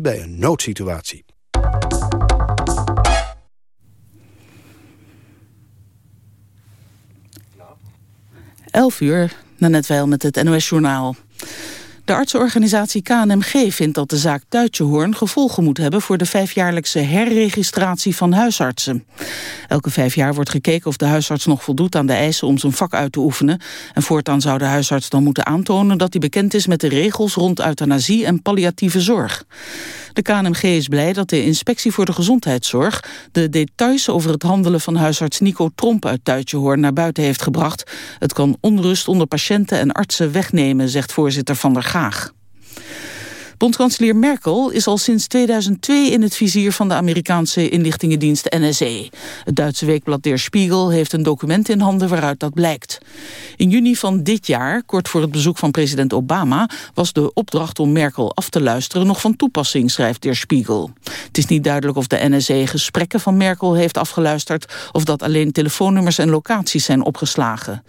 bij een noodsituatie. Elf uur, net wel met het NOS-journaal. De artsenorganisatie KNMG vindt dat de zaak Duitsehoorn gevolgen moet hebben voor de vijfjaarlijkse herregistratie van huisartsen. Elke vijf jaar wordt gekeken of de huisarts nog voldoet aan de eisen om zijn vak uit te oefenen. En voortaan zou de huisarts dan moeten aantonen dat hij bekend is met de regels rond euthanasie en palliatieve zorg. De KNMG is blij dat de Inspectie voor de Gezondheidszorg de details over het handelen van huisarts Nico Tromp uit Duitsehoorn naar buiten heeft gebracht. Het kan onrust onder patiënten en artsen wegnemen, zegt voorzitter Van der Gaag. Bondskanselier Merkel is al sinds 2002 in het vizier van de Amerikaanse inlichtingendienst NSE. Het Duitse weekblad Der Spiegel heeft een document in handen waaruit dat blijkt. In juni van dit jaar, kort voor het bezoek van president Obama, was de opdracht om Merkel af te luisteren nog van toepassing, schrijft Der Spiegel. Het is niet duidelijk of de NSE gesprekken van Merkel heeft afgeluisterd of dat alleen telefoonnummers en locaties zijn opgeslagen.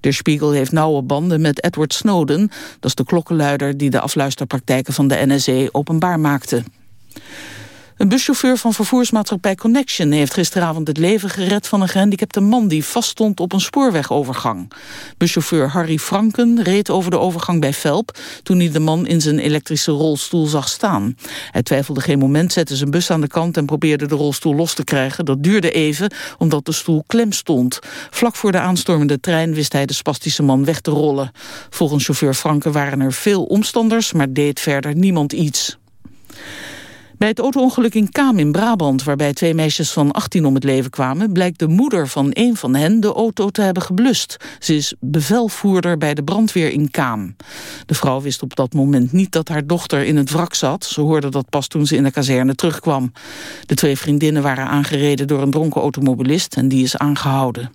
Der Spiegel heeft nauwe banden met Edward Snowden, dat is de klokkenluider die de afluisterpraktijken van de de NSE openbaar maakte. Een buschauffeur van vervoersmaatschappij Connection heeft gisteravond het leven gered van een gehandicapte man die vaststond op een spoorwegovergang. Buschauffeur Harry Franken reed over de overgang bij Velp toen hij de man in zijn elektrische rolstoel zag staan. Hij twijfelde geen moment, zette zijn bus aan de kant en probeerde de rolstoel los te krijgen. Dat duurde even omdat de stoel klem stond. Vlak voor de aanstormende trein wist hij de spastische man weg te rollen. Volgens chauffeur Franken waren er veel omstanders, maar deed verder niemand iets. Bij het auto-ongeluk in Kaam in Brabant, waarbij twee meisjes van 18 om het leven kwamen, blijkt de moeder van een van hen de auto te hebben geblust. Ze is bevelvoerder bij de brandweer in Kaam. De vrouw wist op dat moment niet dat haar dochter in het wrak zat. Ze hoorde dat pas toen ze in de kazerne terugkwam. De twee vriendinnen waren aangereden door een dronken automobilist en die is aangehouden.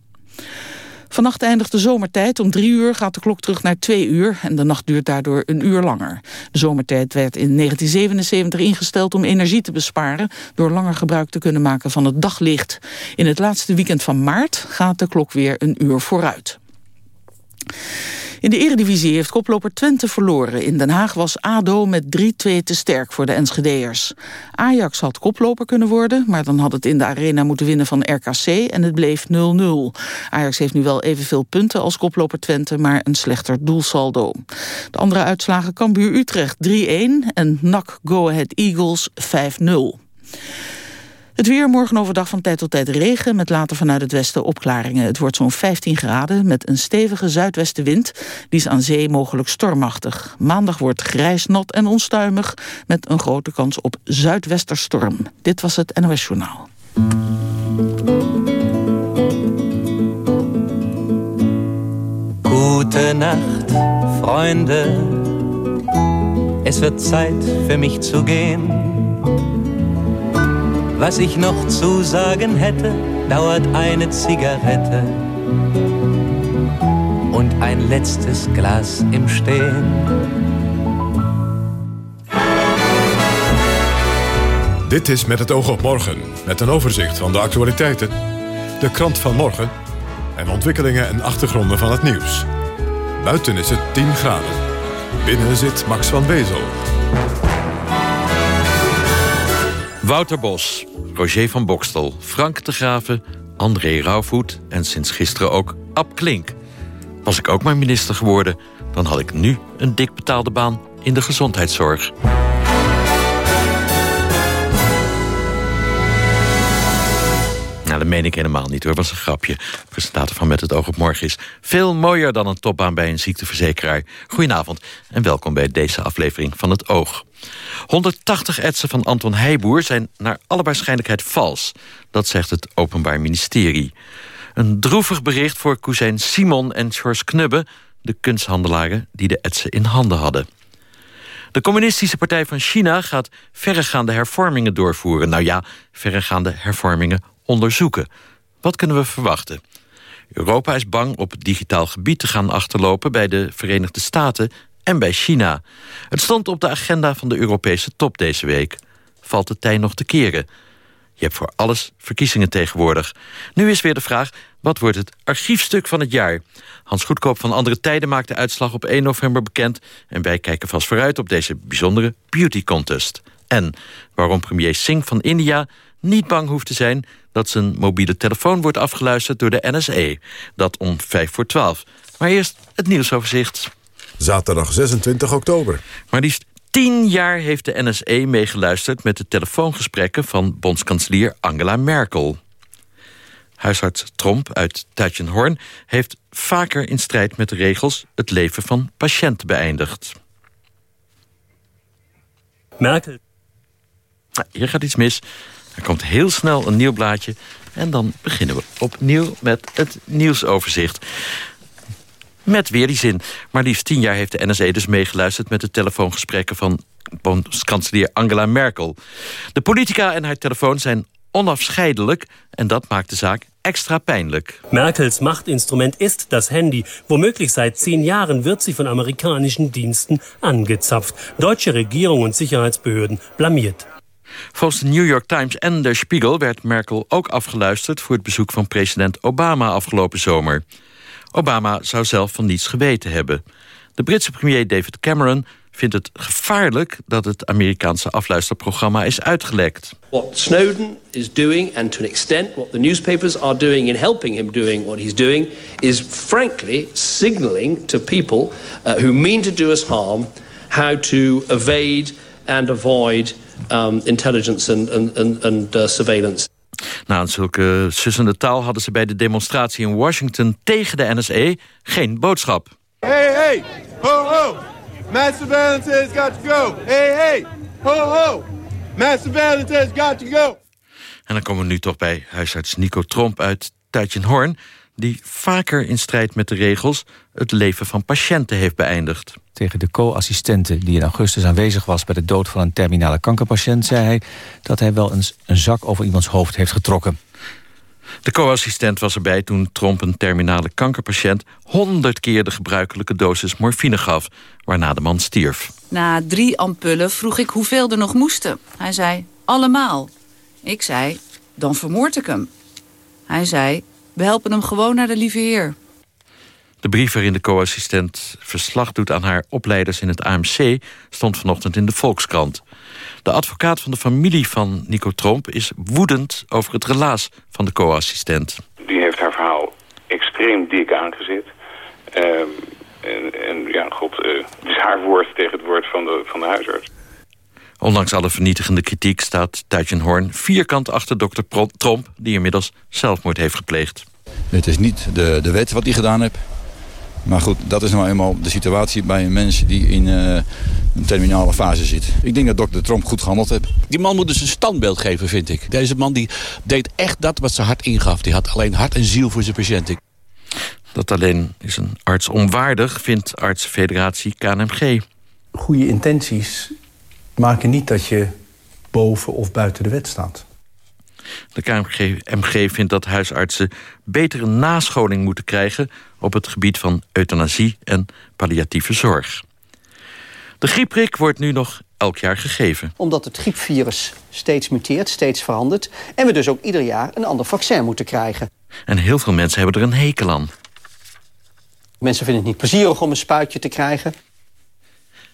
Vannacht eindigt de zomertijd. Om drie uur gaat de klok terug naar twee uur en de nacht duurt daardoor een uur langer. De zomertijd werd in 1977 ingesteld om energie te besparen... door langer gebruik te kunnen maken van het daglicht. In het laatste weekend van maart gaat de klok weer een uur vooruit. In de eredivisie heeft koploper Twente verloren. In Den Haag was ADO met 3-2 te sterk voor de Enschedeërs. Ajax had koploper kunnen worden, maar dan had het in de arena moeten winnen van RKC en het bleef 0-0. Ajax heeft nu wel evenveel punten als koploper Twente, maar een slechter doelsaldo. De andere uitslagen Cambuur Utrecht 3-1 en NAC Go Ahead Eagles 5-0. Het weer morgen overdag van tijd tot tijd regen... met later vanuit het westen opklaringen. Het wordt zo'n 15 graden met een stevige zuidwestenwind. Die is aan zee mogelijk stormachtig. Maandag wordt grijs, nat en onstuimig... met een grote kans op zuidwesterstorm. Dit was het NOS Journaal. Gute Nacht, Freunde. Es wird Zeit für mich zu gehen. Was ich noch zu sagen hätte, dauert eine Zigarette und ein letztes Glas im Stehen. Dit is Met het oog op morgen, met een overzicht van de actualiteiten, de krant van morgen en ontwikkelingen en achtergronden van het nieuws. Buiten is het 10 graden. Binnen zit Max van Wezel. Wouter Bos, Roger van Bokstel, Frank de Graven, André Rauwvoet en sinds gisteren ook Ab Klink. Was ik ook maar minister geworden, dan had ik nu een dik betaalde baan in de gezondheidszorg. Dat meen ik helemaal niet hoor, was een grapje. De presentator van Met het oog op morgen is veel mooier dan een topbaan bij een ziekteverzekeraar. Goedenavond en welkom bij deze aflevering van Het Oog. 180 etsen van Anton Heijboer zijn naar alle waarschijnlijkheid vals. Dat zegt het Openbaar Ministerie. Een droevig bericht voor Cousin Simon en George Knubbe... de kunsthandelaren die de etsen in handen hadden. De Communistische Partij van China gaat verregaande hervormingen doorvoeren. Nou ja, verregaande hervormingen onderzoeken. Wat kunnen we verwachten? Europa is bang op het digitaal gebied te gaan achterlopen... bij de Verenigde Staten en bij China. Het stond op de agenda van de Europese top deze week. Valt de tij nog te keren? Je hebt voor alles verkiezingen tegenwoordig. Nu is weer de vraag, wat wordt het archiefstuk van het jaar? Hans Goedkoop van Andere Tijden maakt de uitslag op 1 november bekend... en wij kijken vast vooruit op deze bijzondere beauty contest. En waarom premier Singh van India niet bang hoeft te zijn... dat zijn mobiele telefoon wordt afgeluisterd door de NSE. Dat om 5 voor 12. Maar eerst het nieuwsoverzicht. Zaterdag 26 oktober. Maar liefst tien jaar heeft de NSE meegeluisterd... met de telefoongesprekken van bondskanselier Angela Merkel. Huisarts Tromp uit Tuitjenhoorn heeft vaker in strijd met de regels... het leven van patiënten beëindigd. Merkel. Nou, hier gaat iets mis. Er komt heel snel een nieuw blaadje. En dan beginnen we opnieuw met het nieuwsoverzicht. Met weer die zin. Maar liefst tien jaar heeft de NSE dus meegeluisterd... met de telefoongesprekken van bondskanselier Angela Merkel. De politica en haar telefoon zijn onafscheidelijk... en dat maakt de zaak extra pijnlijk. Merkels Machtinstrument ist das Handy. Womöglich seit zehn Jahren wird sie von amerikanischen Diensten angezapft. Deutsche Regierung und Sicherheitsbehörden blamiert. Volgens de New York Times en Der Spiegel werd Merkel ook afgeluisterd... voor het bezoek van president Obama afgelopen zomer. Obama zou zelf van niets geweten hebben. De Britse premier David Cameron vindt het gevaarlijk dat het Amerikaanse afluisterprogramma is uitgelekt. What Snowden is doing, and to an extent what the newspapers are doing in helping him doing what he's doing, is frankly signaling to people uh, who mean to do us harm how to evade and avoid um, intelligence and, and, and, and uh, surveillance. Na een zulke sussende taal hadden ze bij de demonstratie in Washington tegen de NSE geen boodschap. Hey, hey, ho, ho, mass surveillance has got to go. Hey, hey, ho, ho, mass surveillance has got to go. En dan komen we nu toch bij huisarts Nico Tromp uit Tuitjenhoorn... die vaker in strijd met de regels het leven van patiënten heeft beëindigd. Tegen de co-assistente die in augustus aanwezig was... bij de dood van een terminale kankerpatiënt... zei hij dat hij wel eens een zak over iemands hoofd heeft getrokken. De co-assistent was erbij toen Tromp een terminale kankerpatiënt... honderd keer de gebruikelijke dosis morfine gaf, waarna de man stierf. Na drie ampullen vroeg ik hoeveel er nog moesten. Hij zei, allemaal. Ik zei, dan vermoord ik hem. Hij zei, we helpen hem gewoon naar de lieve heer. De brief waarin de co-assistent verslag doet aan haar opleiders in het AMC... stond vanochtend in de Volkskrant. De advocaat van de familie van Nico Tromp is woedend over het relaas van de co-assistent. Die heeft haar verhaal extreem dik aangezet. Ehm, en, en, ja, god, uh, het is haar woord tegen het woord van de, van de huisarts. Ondanks alle vernietigende kritiek staat Tuitjenhoorn vierkant achter dokter Tromp... die inmiddels zelfmoord heeft gepleegd. Het is niet de, de wet wat hij gedaan heeft. Maar goed, dat is nou eenmaal de situatie bij een mens die in uh, een terminale fase zit. Ik denk dat dokter Tromp goed gehandeld heeft. Die man moet dus een standbeeld geven, vind ik. Deze man die deed echt dat wat zijn hart ingaf. Die had alleen hart en ziel voor zijn patiënten. Dat alleen is een arts onwaardig, vindt artsfederatie KNMG. Goede intenties maken niet dat je boven of buiten de wet staat. De KMG vindt dat huisartsen betere nascholing moeten krijgen... op het gebied van euthanasie en palliatieve zorg. De griepprik wordt nu nog elk jaar gegeven. Omdat het griepvirus steeds muteert, steeds verandert... en we dus ook ieder jaar een ander vaccin moeten krijgen. En heel veel mensen hebben er een hekel aan. Mensen vinden het niet plezierig om een spuitje te krijgen.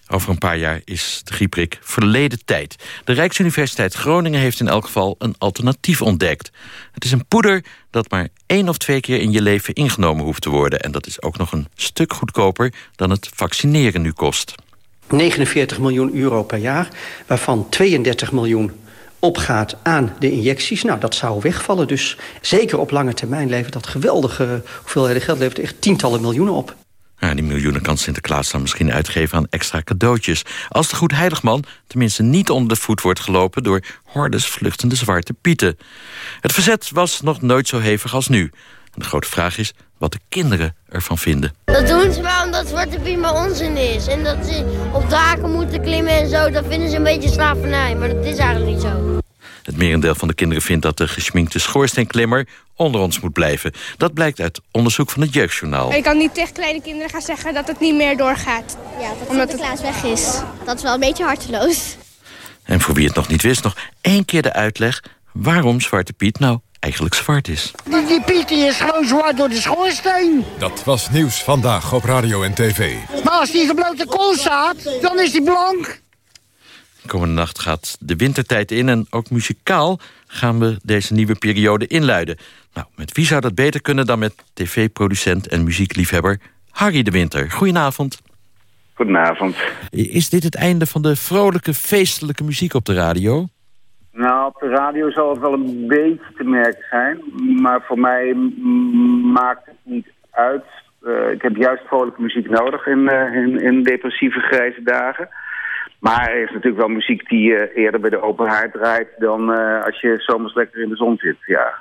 Over een paar jaar is de grieprik verleden tijd. De Rijksuniversiteit Groningen heeft in elk geval een alternatief ontdekt. Het is een poeder dat maar één of twee keer in je leven ingenomen hoeft te worden. En dat is ook nog een stuk goedkoper dan het vaccineren nu kost. 49 miljoen euro per jaar, waarvan 32 miljoen opgaat aan de injecties. Nou, dat zou wegvallen. Dus zeker op lange termijn levert dat geweldige hoeveelheden geld... levert echt tientallen miljoenen op. Die miljoenen kan Sinterklaas dan misschien uitgeven aan extra cadeautjes. Als de goed heiligman tenminste niet onder de voet wordt gelopen... door hordes vluchtende zwarte pieten. Het verzet was nog nooit zo hevig als nu. De grote vraag is wat de kinderen ervan vinden. Dat doen ze wel omdat Zwarte Piet maar onzin is. En dat ze op daken moeten klimmen en zo, dat vinden ze een beetje slavernij. Maar dat is eigenlijk niet zo. Het merendeel van de kinderen vindt dat de geschminkte schoorsteenklimmer onder ons moet blijven. Dat blijkt uit onderzoek van het Jeugdjournaal. Je kan niet tegen kleine kinderen gaan zeggen dat het niet meer doorgaat. Ja, dat omdat Sinterklaas het... weg is. Dat is wel een beetje harteloos. En voor wie het nog niet wist, nog één keer de uitleg... waarom Zwarte Piet nou eigenlijk zwart is. Die, die Piet die is gewoon zwart door de schoorsteen. Dat was nieuws vandaag op radio en tv. Maar als die geblote kool staat, dan is die blank. Komende nacht gaat de wintertijd in en ook muzikaal gaan we deze nieuwe periode inluiden. Nou, met wie zou dat beter kunnen dan met tv-producent en muziekliefhebber Harry de Winter. Goedenavond. Goedenavond. Is dit het einde van de vrolijke, feestelijke muziek op de radio? Nou, op de radio zal het wel een beetje te merken zijn. Maar voor mij maakt het niet uit. Uh, ik heb juist vrolijke muziek nodig in, uh, in, in, depressieve grijze dagen. Maar er is natuurlijk wel muziek die uh, eerder bij de open haard draait... dan als je zomers lekker in de zon zit, ja.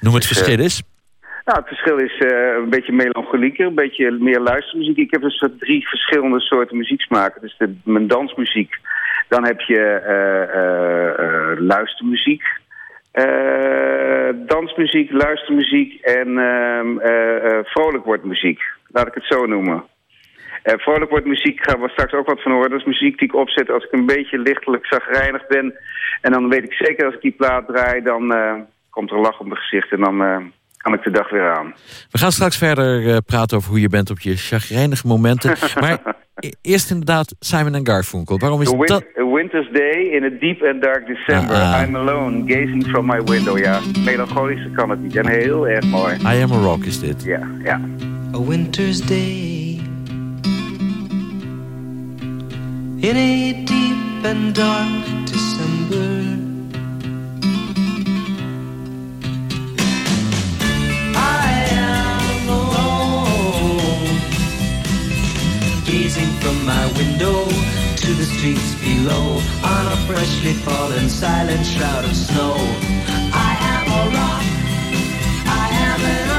Noem het dus, verschil eens. Nou, het verschil is een beetje melancholieker, een beetje meer luistermuziek. Ik heb dus drie verschillende soorten muzieksmaken. Dus de, mijn dansmuziek, dan heb je luistermuziek... Uh, dansmuziek, luistermuziek en uh, vrolijk wordt muziek. Laat ik het zo noemen. Vrolijk wordt muziek gaan we straks ook wat van horen. Dat is muziek die ik opzet als ik een beetje lichtelijk zagrijnig ben. En dan weet ik zeker als ik die plaat draai, dan komt er een lach op mijn gezicht en dan kan ik de dag weer aan. We gaan straks verder praten over hoe je bent op je chagrijnige momenten. maar e-, eerst inderdaad Simon Garfunkel. Waarom is dat... winter's day in a deep and dark December. Uh, I'm alone, gazing from my window. Ja, melancholisch kan het niet. En heel erg mooi. I am a rock is dit. Ja, ja. A winter's day In a deep and dark December I am alone Gazing from my window to the streets below on a freshly fallen silent shroud of snow. I am a rock. I am an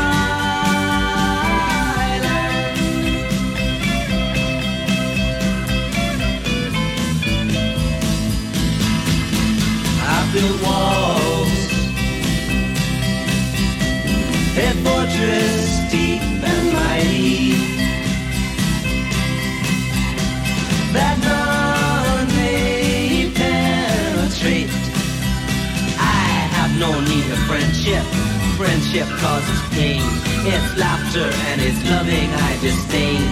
built walls, a fortress deep and mighty. That none may penetrate. I have no need of friendship. Friendship causes pain. It's laughter and it's loving I disdain.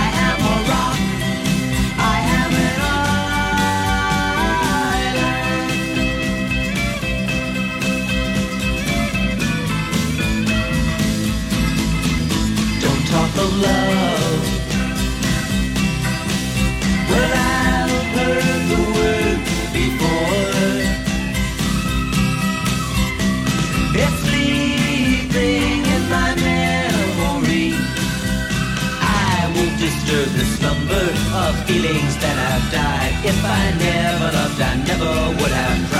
I am a rock. Of love. Well, I've heard the word before. It's sleeping in my memory. I won't disturb the slumber of feelings that I've died. If I never loved, I never would have tried.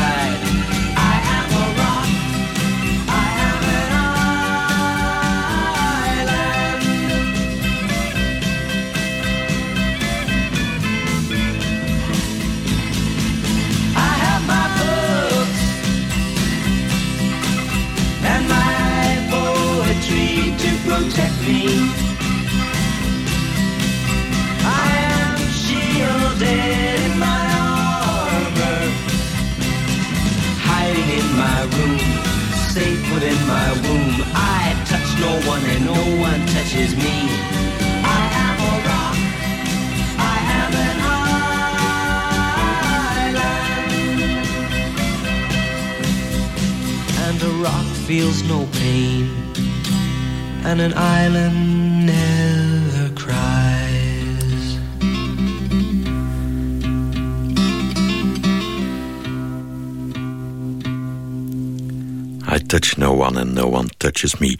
One and no one touches me.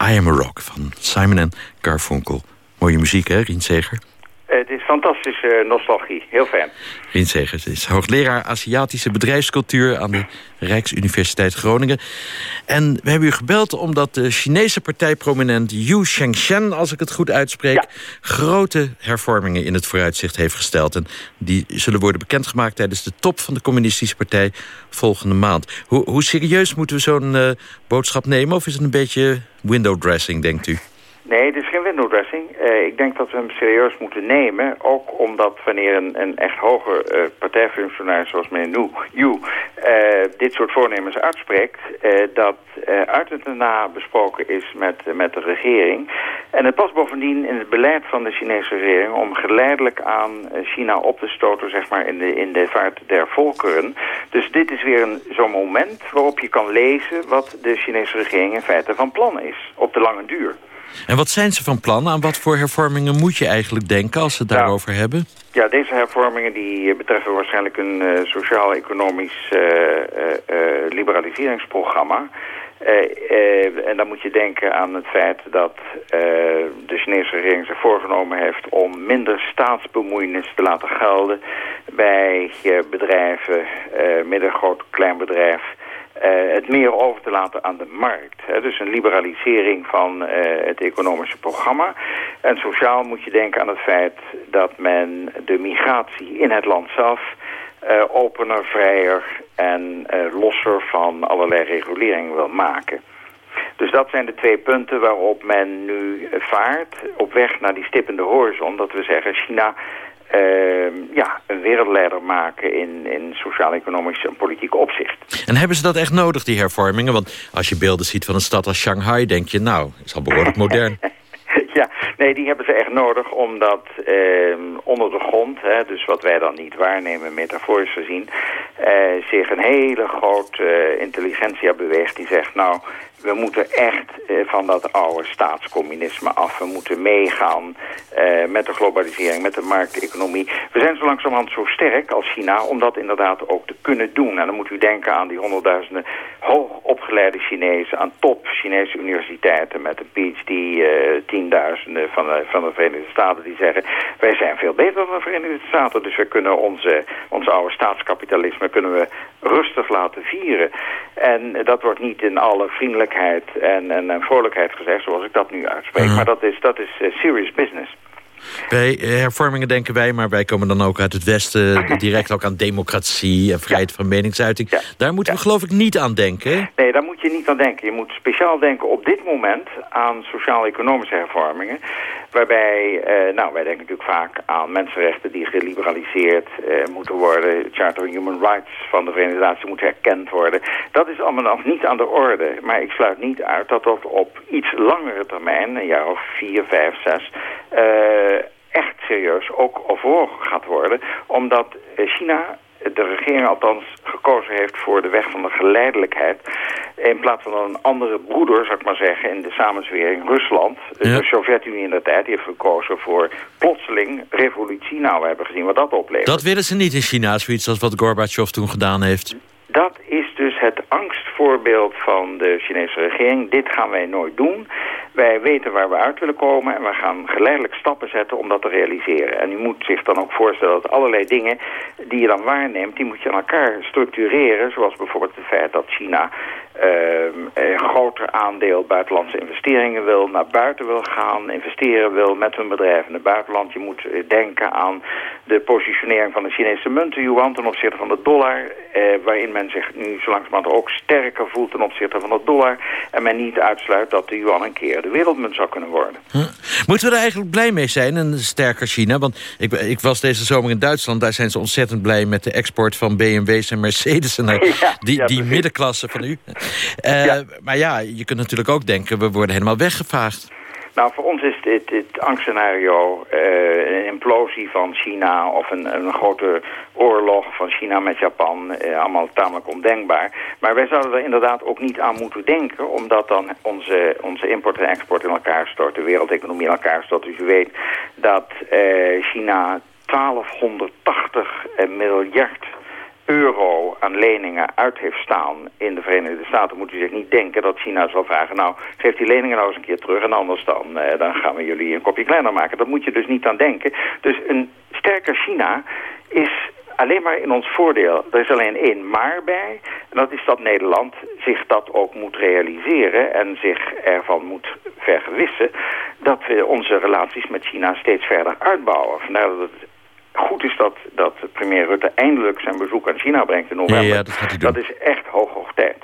I am a rock van Simon en Garfunkel. Mooie muziek, hè, Rien Seger? Het is fantastische nostalgie. Heel fijn. Rien Segers is hoogleraar Aziatische bedrijfscultuur... aan de Rijksuniversiteit Groningen. En we hebben u gebeld omdat de Chinese partijprominent Yu Shengshen... als ik het goed uitspreek, grote hervormingen in het vooruitzicht heeft gesteld. En die zullen worden bekendgemaakt tijdens de top van de communistische partij volgende maand. Hoe, hoe serieus moeten we zo'n uh, boodschap nemen? Of is het een beetje window dressing, denkt u? Nee, dit is geen window dressing. Eh, ik denk dat we hem serieus moeten nemen. Ook omdat wanneer een, een echt hoge uh, partijfunctionaris zoals meneer Yu uh, dit soort voornemens uitspreekt... dat uit het na besproken is met, met de regering. En het past bovendien in het beleid van de Chinese regering... om geleidelijk aan China op te stoten zeg maar, in, de, in de vaart der volkeren. Dus dit is weer zo'n moment waarop je kan lezen... wat de Chinese regering in feite van plan is op de lange duur. En wat zijn ze van plan? Aan wat voor hervormingen moet je eigenlijk denken als ze het daarover hebben? Ja, deze hervormingen die betreffen waarschijnlijk een uh, sociaal-economisch uh, uh, liberaliseringsprogramma. en dan moet je denken aan het feit dat de Chinese regering zich voorgenomen heeft om minder staatsbemoeienis te laten gelden bij bedrijven, midden, groot, klein bedrijf uh, het meer over te laten aan de markt. Hè? Dus een liberalisering van uh, het economische programma. En sociaal moet je denken aan het feit dat men de migratie in het land zelf... Uh, opener, vrijer en losser van allerlei reguleringen wil maken. Dus dat zijn de twee punten waarop men nu vaart op weg naar die stippende horizon. Dat we zeggen, China uh, ja, een wereldleider maken in, in sociaal-economisch en politiek opzicht. En hebben ze dat echt nodig, die hervormingen? Want als je beelden ziet van een stad als Shanghai, denk je, nou, is al behoorlijk modern. ja, nee, die hebben ze echt nodig omdat uh, onder de grond, hè, dus wat wij dan niet waarnemen metaforisch gezien, uh, zich een hele grote intelligentia beweegt die zegt, nou, we moeten echt eh, van dat oude staatscommunisme af. We moeten meegaan eh, met de globalisering, met de markteconomie. We zijn zo langzamerhand zo sterk als China om dat inderdaad ook te kunnen doen. En dan moet u denken aan die honderdduizenden hoogopgeleide Chinezen... aan top Chinese universiteiten met een PhD, uh, tienduizenden van de, van de Verenigde Staten... die zeggen, wij zijn veel beter dan de Verenigde Staten... dus we kunnen onze, ons oude staatskapitalisme kunnen we rustig laten vieren. En dat wordt niet in alle vriendelijkheid en, en, en vrolijkheid gezegd, zoals ik dat nu uitspreek. Maar dat is, dat is uh, serious business. Bij eh, hervormingen denken wij, maar wij komen dan ook uit het Westen... direct ook aan democratie en vrijheid van meningsuiting. Daar moeten we geloof ik niet aan denken. Nee, daar moet je niet aan denken. Je moet speciaal denken op dit moment aan sociaal-economische hervormingen. Waarbij, eh, nou, wij denken natuurlijk vaak aan mensenrechten die geliberaliseerd eh, moeten worden. Het Charter of Human Rights van de Verenigde Naties moet herkend worden. Dat is allemaal nog niet aan de orde. Maar ik sluit niet uit dat dat op iets langere termijn, een jaar of vier, vijf, zes... Uh, echt serieus ook overwogen gaat worden. Omdat China de regering althans gekozen heeft voor de weg van de geleidelijkheid. In plaats van een andere broeder, zou ik maar zeggen, in de samenzwering Rusland. De Sovjet-Unie in de tijd die heeft gekozen voor plotseling revolutie. Nou, we hebben gezien wat dat oplevert. Dat willen ze niet in China, zoiets als wat Gorbachev toen gedaan heeft. Dat is dus het angstvoorbeeld van de Chinese regering. Dit gaan wij nooit doen. Wij weten waar we uit willen komen en we gaan geleidelijk stappen zetten om dat te realiseren. En u moet zich dan ook voorstellen dat allerlei dingen die je dan waarneemt, die moet je aan elkaar structureren. Zoals bijvoorbeeld het feit dat China uh, een groter aandeel buitenlandse investeringen wil, naar buiten wil gaan, investeren wil met hun bedrijven in het buitenland. Je moet eh, denken aan de positionering van de Chinese munt, yuan, ten opzichte van de dollar, eh, waarin men zich nu zo langzamerhand ook sterker voelt ten opzichte van de dollar. En men niet uitsluit dat de yuan een keer de wereldmunt zou kunnen worden. Moeten we er eigenlijk blij mee zijn, een sterker China? Want ik, ik was deze zomer in Duitsland, daar zijn ze ontzettend blij met de export van BMW's en Mercedes en die, die middenklasse van u. Uh, Maar ja, je kunt natuurlijk ook denken, we worden helemaal weggevaagd. Nou, voor ons is dit, dit angstscenario uh, een implosie van China... of een, een grote oorlog van China met Japan uh, allemaal tamelijk ondenkbaar. Maar wij zouden er inderdaad ook niet aan moeten denken... omdat dan onze, onze import en export in elkaar stort, de wereldeconomie in elkaar stort. Dus u weet dat uh, China 1280 miljard euro aan leningen uit heeft staan in de Verenigde Staten... moet u zich niet denken dat China zal vragen... nou, geef die leningen nou eens een keer terug en anders dan, eh, dan gaan we jullie een kopje kleiner maken. Dat moet je dus niet aan denken. Dus een sterker China is alleen maar in ons voordeel. Er is alleen één maar bij. En dat is dat Nederland zich dat ook moet realiseren... en zich ervan moet vergewissen... dat we onze relaties met China steeds verder uitbouwen. Vandaar dat het goed is dat, dat premier Rutte eindelijk zijn bezoek aan China brengt in november. Ja, dat, gaat hij doen. dat is echt hoog, hoog tijd.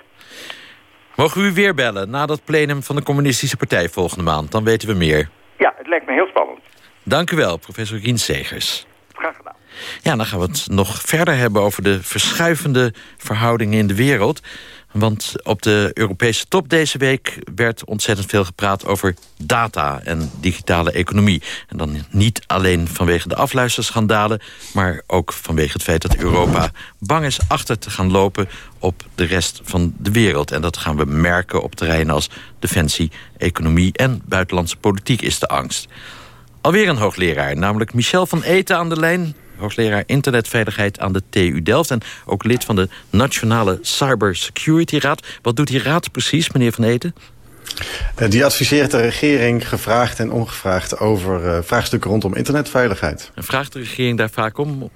Mogen we u weer bellen na dat plenum van de Communistische Partij volgende maand? Dan weten we meer. Ja, het lijkt me heel spannend. Dank u wel, professor Rien Segers. Graag gedaan. Ja, dan gaan we het nog verder hebben over de verschuivende verhoudingen in de wereld. Want op de Europese top deze week werd ontzettend veel gepraat over data en digitale economie. En dan niet alleen vanwege de afluisterschandalen, maar ook vanwege het feit dat Europa bang is achter te gaan lopen op de rest van de wereld. En dat gaan we merken op terreinen als defensie, economie en buitenlandse politiek is de angst. Alweer een hoogleraar, namelijk Michel van Eten aan de lijn hoogleraar internetveiligheid aan de TU Delft... en ook lid van de Nationale Cybersecurity Raad. Wat doet die raad precies, meneer Van Eten? Eh, die adviseert de regering gevraagd en ongevraagd over uh, vraagstukken rondom internetveiligheid. En vraagt de regering daar vaak om?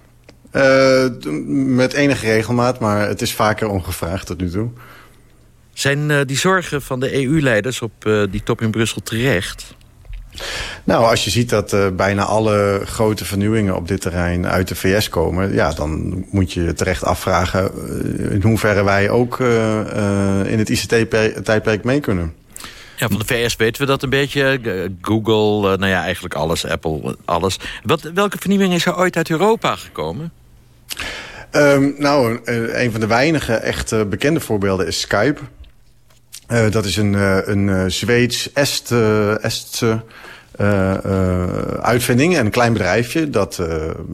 Uh, met enige regelmaat, maar het is vaker ongevraagd tot nu toe. Zijn uh, die zorgen van de EU-leiders op die top in Brussel terecht? Nou, als je ziet dat uh, bijna alle grote vernieuwingen op dit terrein uit de VS komen... ja, dan moet je terecht afvragen uh, in hoeverre wij ook uh, in het ICT-tijdperk mee kunnen. Ja, van de VS weten we dat een beetje. Google, nou ja, eigenlijk alles. Apple, alles. Wat, welke vernieuwing is er ooit uit Europa gekomen? Um, nou, een van de weinige echt bekende voorbeelden is Skype. Dat is een, een Zweeds-Estse uh, uitvinding en een klein bedrijfje. Dat,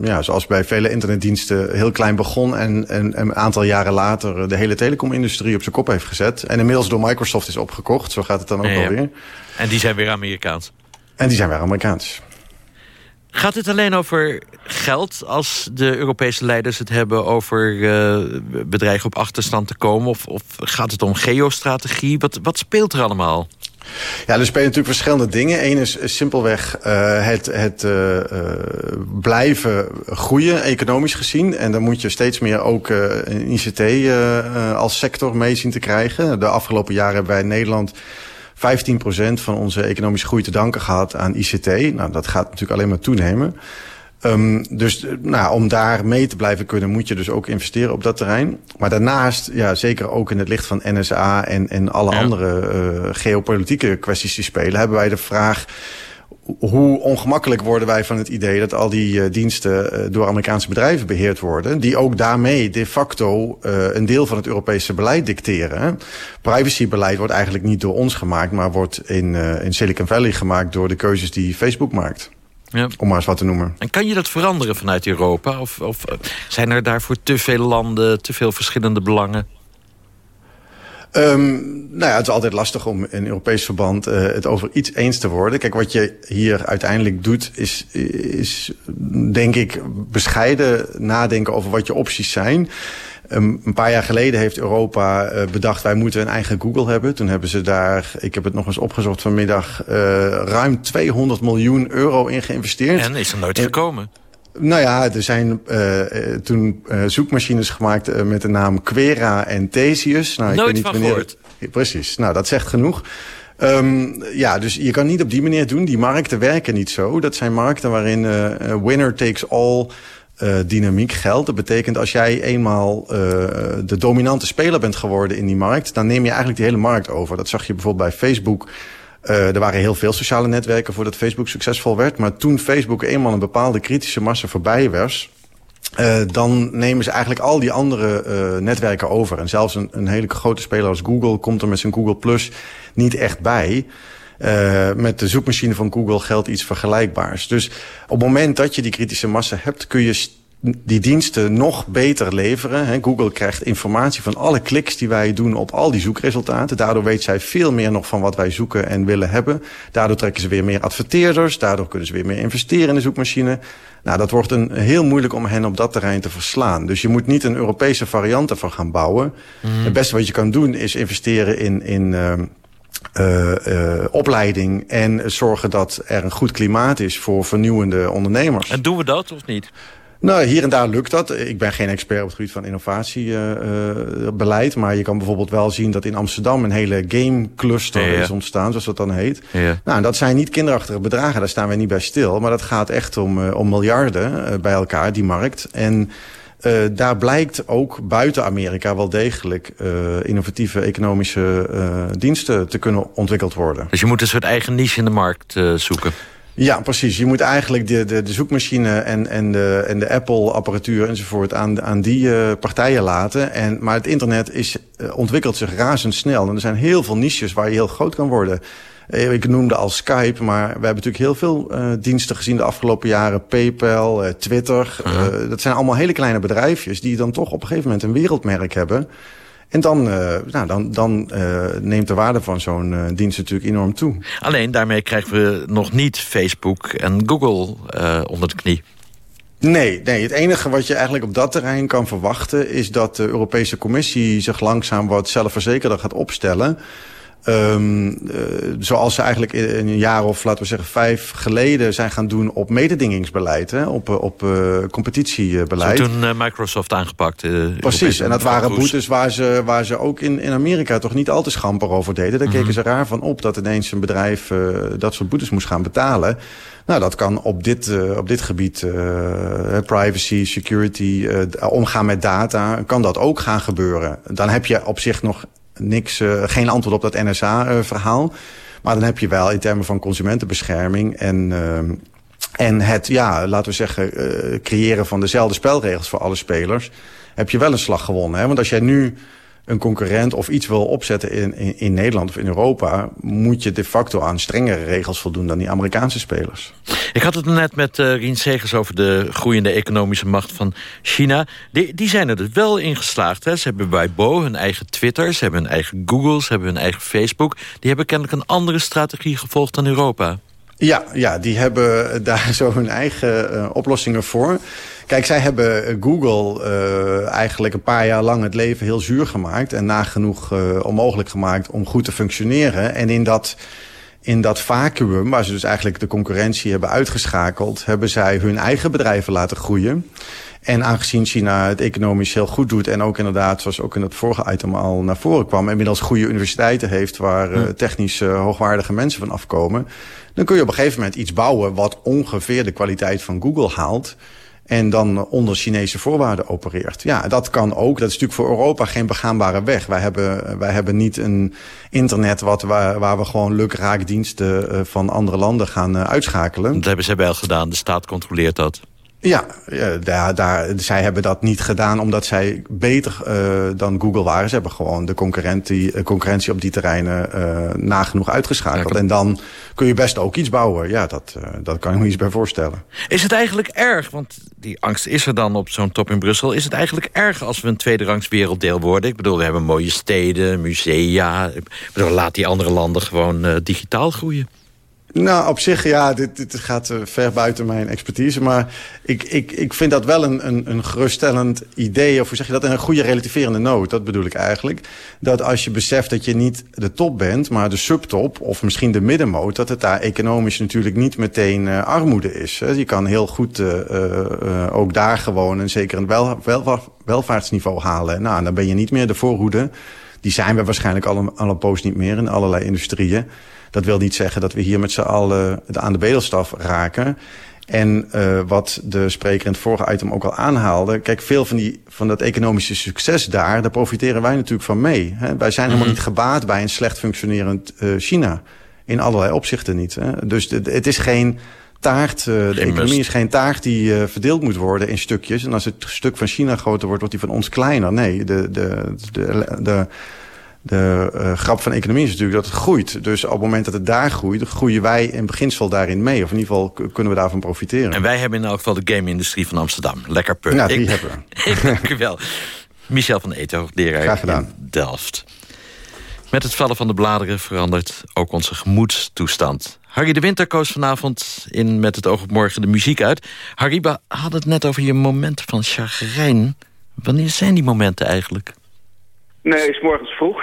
ja, zoals bij vele internetdiensten, heel klein begon... En, en, en, een aantal jaren later de hele telecomindustrie op zijn kop heeft gezet. En inmiddels door Microsoft is opgekocht. Zo gaat het dan ook ja, alweer. En die zijn weer Amerikaans? En die zijn weer Amerikaans. Gaat het alleen over geld als de Europese leiders het hebben over uh, bedreigen op achterstand te komen? Of, of gaat het om geostrategie? Wat, wat speelt er allemaal? Ja, er spelen natuurlijk verschillende dingen. Eén is simpelweg uh, het, het uh, blijven groeien, economisch gezien. En dan moet je steeds meer ook een ICT als sector mee zien te krijgen. De afgelopen jaren hebben wij in Nederland 15% van onze economische groei te danken gehad aan ICT. Nou, dat gaat natuurlijk alleen maar toenemen. Um, dus nou, om daar mee te blijven kunnen moet je dus ook investeren op dat terrein. Maar daarnaast, ja, zeker ook in het licht van NSA en, en alle ja. andere uh, geopolitieke kwesties die spelen... hebben wij de vraag hoe ongemakkelijk worden wij van het idee dat al die uh, diensten uh, door Amerikaanse bedrijven beheerd worden, die ook daarmee de facto uh, een deel van het Europese beleid dicteren. Privacybeleid wordt eigenlijk niet door ons gemaakt, maar wordt in, in Silicon Valley gemaakt door de keuzes die Facebook maakt. Ja. Om maar eens wat te noemen. En kan je dat veranderen vanuit Europa? Of, of zijn er daarvoor te veel landen, te veel verschillende belangen? Um, nou ja, het is altijd lastig om in Europees verband uh, het over iets eens te worden. Kijk, wat je hier uiteindelijk doet, is, is denk ik bescheiden nadenken over wat je opties zijn. Um, een paar jaar geleden heeft Europa uh, bedacht... wij moeten een eigen Google hebben. Toen hebben ze daar, ik heb het nog eens opgezocht vanmiddag... Uh, ruim 200 miljoen euro in geïnvesteerd. En is er nooit gekomen? Nou ja, er zijn uh, toen uh, zoekmachines gemaakt met de naam Quera en Theseus. Nou, Nooit ik weet niet van gehoord. Precies, nou dat zegt genoeg. Um, ja, dus je kan niet op die manier doen. Die markten werken niet zo. Dat zijn markten waarin winner takes all dynamiek geldt. Dat betekent als jij eenmaal de dominante speler bent geworden in die markt... dan neem je eigenlijk die hele markt over. Dat zag je bijvoorbeeld bij Facebook... Uh, er waren heel veel sociale netwerken voordat Facebook succesvol werd. Maar toen Facebook eenmaal een bepaalde kritische massa voorbij was... Dan nemen ze eigenlijk al die andere netwerken over. En zelfs een, een hele grote speler als Google komt er met zijn Google Plus niet echt bij. Uh, met de zoekmachine van Google geldt iets vergelijkbaars. Dus op het moment dat je die kritische massa hebt... kun je die diensten nog beter leveren. Google krijgt informatie van alle kliks die wij doen op al die zoekresultaten. Daardoor weet zij veel meer nog van wat wij zoeken en willen hebben. Daardoor trekken ze weer meer adverteerders. Daardoor kunnen ze weer meer investeren in de zoekmachine. Nou, dat wordt een, heel moeilijk om hen op dat terrein te verslaan. Dus je moet niet een Europese variant ervan gaan bouwen. Mm. Het beste wat je kan doen is investeren in... in uh, uh, uh, opleiding en zorgen dat er een goed klimaat is voor vernieuwende ondernemers. En doen we dat of niet? Nou, hier en daar lukt dat. Ik ben geen expert op het gebied van innovatiebeleid. Uh, maar je kan bijvoorbeeld wel zien dat in Amsterdam een hele gamecluster ja, ja. is ontstaan, zoals dat dan heet. Ja. Nou, dat zijn niet kinderachtige bedragen, daar staan wij niet bij stil. Maar dat gaat echt om, om miljarden bij elkaar, die markt. En Uh, daar blijkt ook buiten Amerika wel degelijk uh, innovatieve economische uh, diensten te kunnen ontwikkeld worden. Dus je moet een soort eigen niche in de markt zoeken. Ja, precies. Je moet eigenlijk de, de, de zoekmachine en, en de, en de Apple-apparatuur enzovoort aan, aan die uh, partijen laten. En, maar het internet is, uh, ontwikkelt zich razendsnel. En er zijn heel veel niches waar je heel groot kan worden. Uh, ik noemde al Skype, maar we hebben natuurlijk heel veel diensten gezien de afgelopen jaren. PayPal, Twitter. -huh. dat zijn allemaal hele kleine bedrijfjes die dan toch op een gegeven moment een wereldmerk hebben. En dan, uh, nou, dan, dan uh, neemt de waarde van zo'n uh, dienst natuurlijk enorm toe. Alleen daarmee krijgen we nog niet Facebook en Google onder de knie. Nee, nee, het enige wat je eigenlijk op dat terrein kan verwachten... is dat de Europese Commissie zich langzaam wat zelfverzekerder gaat opstellen... Um, uh, zoals ze eigenlijk in een jaar of laten we zeggen vijf geleden zijn gaan doen op mededingingsbeleid, hè, op, op uh, competitiebeleid. Zo toen uh, Microsoft aangepakt. Precies, en dat waren boetes waar ze, waar ze ook in, in Amerika toch niet al te schamper over deden. Daar mm -hmm. keken ze raar van op dat ineens een bedrijf dat soort boetes moest gaan betalen. Nou, dat kan op dit, op dit gebied, privacy, security, omgaan met data, kan dat ook gaan gebeuren. Dan heb je op zich nog niks, uh, geen antwoord op dat NSA-verhaal. maar dan heb je wel in termen van consumentenbescherming en, uh, en het, ja, laten we zeggen, creëren van dezelfde spelregels voor alle spelers, heb je wel een slag gewonnen. Hè? Want als jij nu een concurrent of iets wil opzetten in, in, in, Nederland of in Europa... moet je de facto aan strengere regels voldoen dan die Amerikaanse spelers. Ik had het net met uh, Rien Segers over de groeiende economische macht van China. Die, die zijn er dus wel in geslaagd. Hè? Ze hebben bij Bo hun eigen Twitter, ze hebben hun eigen Google... ze hebben hun eigen Facebook. Die hebben kennelijk een andere strategie gevolgd dan Europa. Ja, ja die hebben daar zo hun eigen uh, oplossingen voor... Kijk, zij hebben Google uh, eigenlijk een paar jaar lang het leven heel zuur gemaakt... en nagenoeg onmogelijk gemaakt om goed te functioneren. En in dat, in dat vacuüm, waar ze dus eigenlijk de concurrentie hebben uitgeschakeld... hebben zij hun eigen bedrijven laten groeien. En aangezien China het economisch heel goed doet... en ook inderdaad, zoals ook in het vorige item al naar voren kwam... inmiddels goede universiteiten heeft waar uh, technisch uh, hoogwaardige mensen van afkomen... dan kun je op een gegeven moment iets bouwen... wat ongeveer de kwaliteit van Google haalt en dan onder Chinese voorwaarden opereert. Ja, dat kan ook. Dat is natuurlijk voor Europa geen begaanbare weg. Wij hebben, wij hebben niet een internet wat, waar, waar we gewoon lukraak diensten van andere landen gaan uitschakelen. Dat hebben ze wel gedaan. De staat controleert dat. Ja, daar, daar, zij hebben dat niet gedaan omdat zij beter uh, dan Google waren. Ze hebben gewoon de concurrentie, concurrentie op die terreinen uh, nagenoeg uitgeschakeld. En dan kun je best ook iets bouwen. Ja, dat, uh, dat kan ik me iets bij voorstellen. Is het eigenlijk erg, want die angst is er dan op zo'n top in Brussel... is het eigenlijk erg als we een tweederangs werelddeel worden? Ik bedoel, we hebben mooie steden, musea. Ik bedoel, laat die andere landen gewoon digitaal groeien. Nou, op zich, ja, dit, dit gaat uh, ver buiten mijn expertise. Maar ik, ik, ik vind dat wel een, een, een geruststellend idee. Of hoe zeg je dat? Een goede relativerende noot, dat bedoel ik eigenlijk. Dat als je beseft dat je niet de top bent, maar de subtop... of misschien de middenmoot, dat het daar economisch natuurlijk niet meteen uh, armoede is. Hè. Je kan heel goed uh, ook daar gewoon en zeker een wel, wel, welvaartsniveau halen. Nou, dan ben je niet meer de voorhoede. Die zijn we waarschijnlijk al een, al een poos niet meer in allerlei industrieën. Dat wil niet zeggen dat we hier met z'n allen aan de bedelstaf raken. En uh, wat de spreker in het vorige item ook al aanhaalde... kijk, veel van, die, van dat economische succes daar... daar profiteren wij natuurlijk van mee. Hè? Wij zijn helemaal niet gebaat bij een slecht functionerend uh, China. In allerlei opzichten niet. Hè? Dus de, het is geen taart, uh, de economie is geen taart die uh, verdeeld moet worden in stukjes. En als het stuk van China groter wordt, wordt die van ons kleiner. Nee, de, de, de, de de uh, grap van economie is natuurlijk dat het groeit. Dus op het moment dat het daar groeit, groeien wij in beginsel daarin mee. Of in ieder geval kunnen we daarvan profiteren. En wij hebben in elk geval de game-industrie van Amsterdam. Lekker punt. Ja, die ik, hebben we. ik dank u wel. Michel van Eto, leraar Graag gedaan. in Delft. Met het vallen van de bladeren verandert ook onze gemoedstoestand. Harry de Winter koos vanavond in Met het oog op morgen de muziek uit. Harry, we hadden het net over je momenten van chagrijn. Wanneer zijn die momenten eigenlijk? Nee, is morgens vroeg.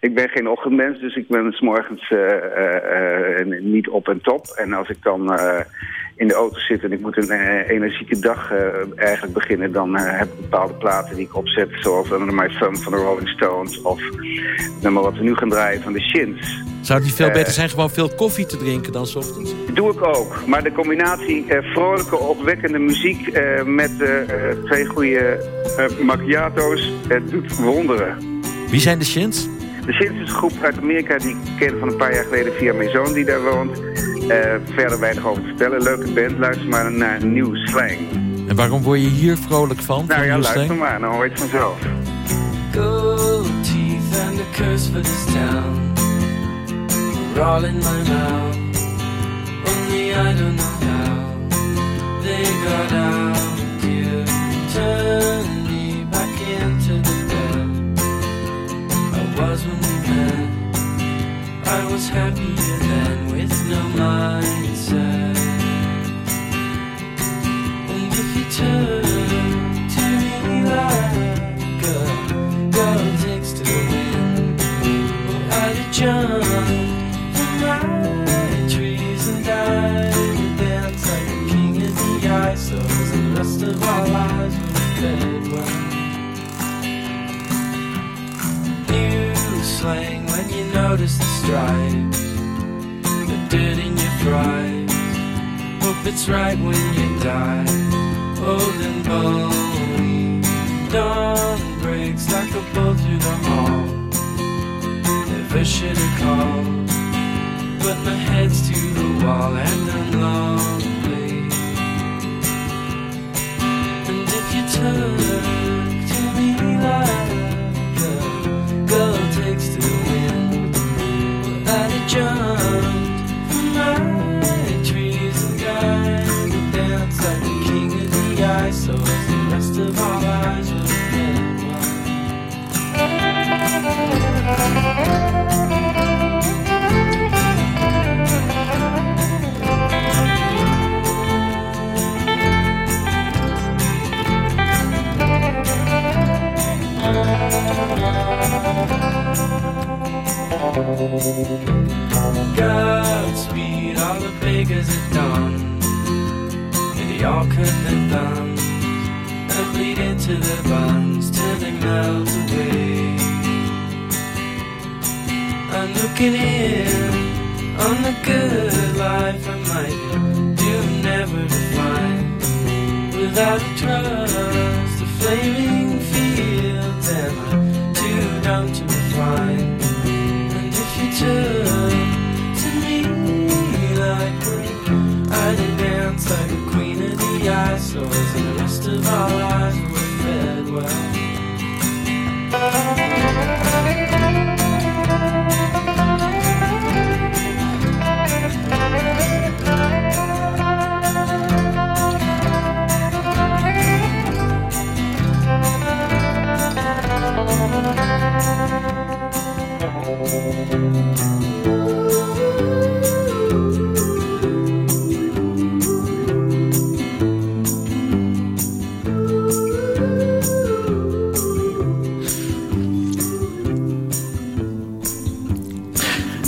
Ik ben geen ochtendmens, dus ik ben s morgens eh, eh, eh, niet op en top. En als ik dan in de auto zit en ik moet een energieke dag eigenlijk beginnen... dan heb ik bepaalde platen die ik opzet, zoals Under My Thumb van de Rolling Stones... of het nummer wat we nu gaan draaien van de Shins. Zou het niet veel beter zijn gewoon veel koffie te drinken dan 's ochtends? Doe ik ook. Maar de combinatie vrolijke, opwekkende muziek met twee goede macchiato's eh, doet wonderen. Wie zijn de Shins? De Shins is een groep uit Amerika die ik ken van een paar jaar geleden via mijn zoon die daar woont. Eh, verder weinig over te vertellen. Leuke band, luister maar naar Nieuw Slang. En waarom word je hier vrolijk van? Nou van ja, luister Slang? maar, dan hoor je het vanzelf. Gold teeth and a curse for this town. We're all in my mouth. Only I don't know how they got out. You turned was happier than with no mindset. It's right when you die, old and bony. Dawn breaks like a bolt through the hall. Never should have called, but my head's to the wall and I'm lonely. Godspeed, all the beggars at dawn. And they all cut their thumbs and bleed into their buns till they melt away. I'm looking in on the good life I might do never to find without a trust, the flaming rest of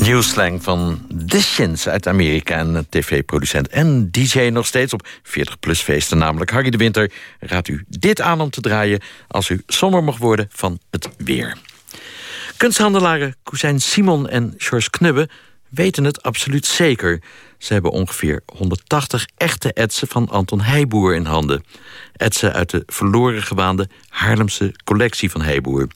New Slang van The Shins uit Amerika. En tv-producent en DJ nog steeds op 40-plus feesten. Namelijk Harry de Winter raadt u dit aan om te draaien... als u somber mag worden van het weer. Kunsthandelaren Koezijn Simon en George Knubbe weten het absoluut zeker. Ze hebben ongeveer 180 echte etsen van Anton Heijboer in handen. Etsen uit de verloren gewaande Haarlemse collectie van Heijboer.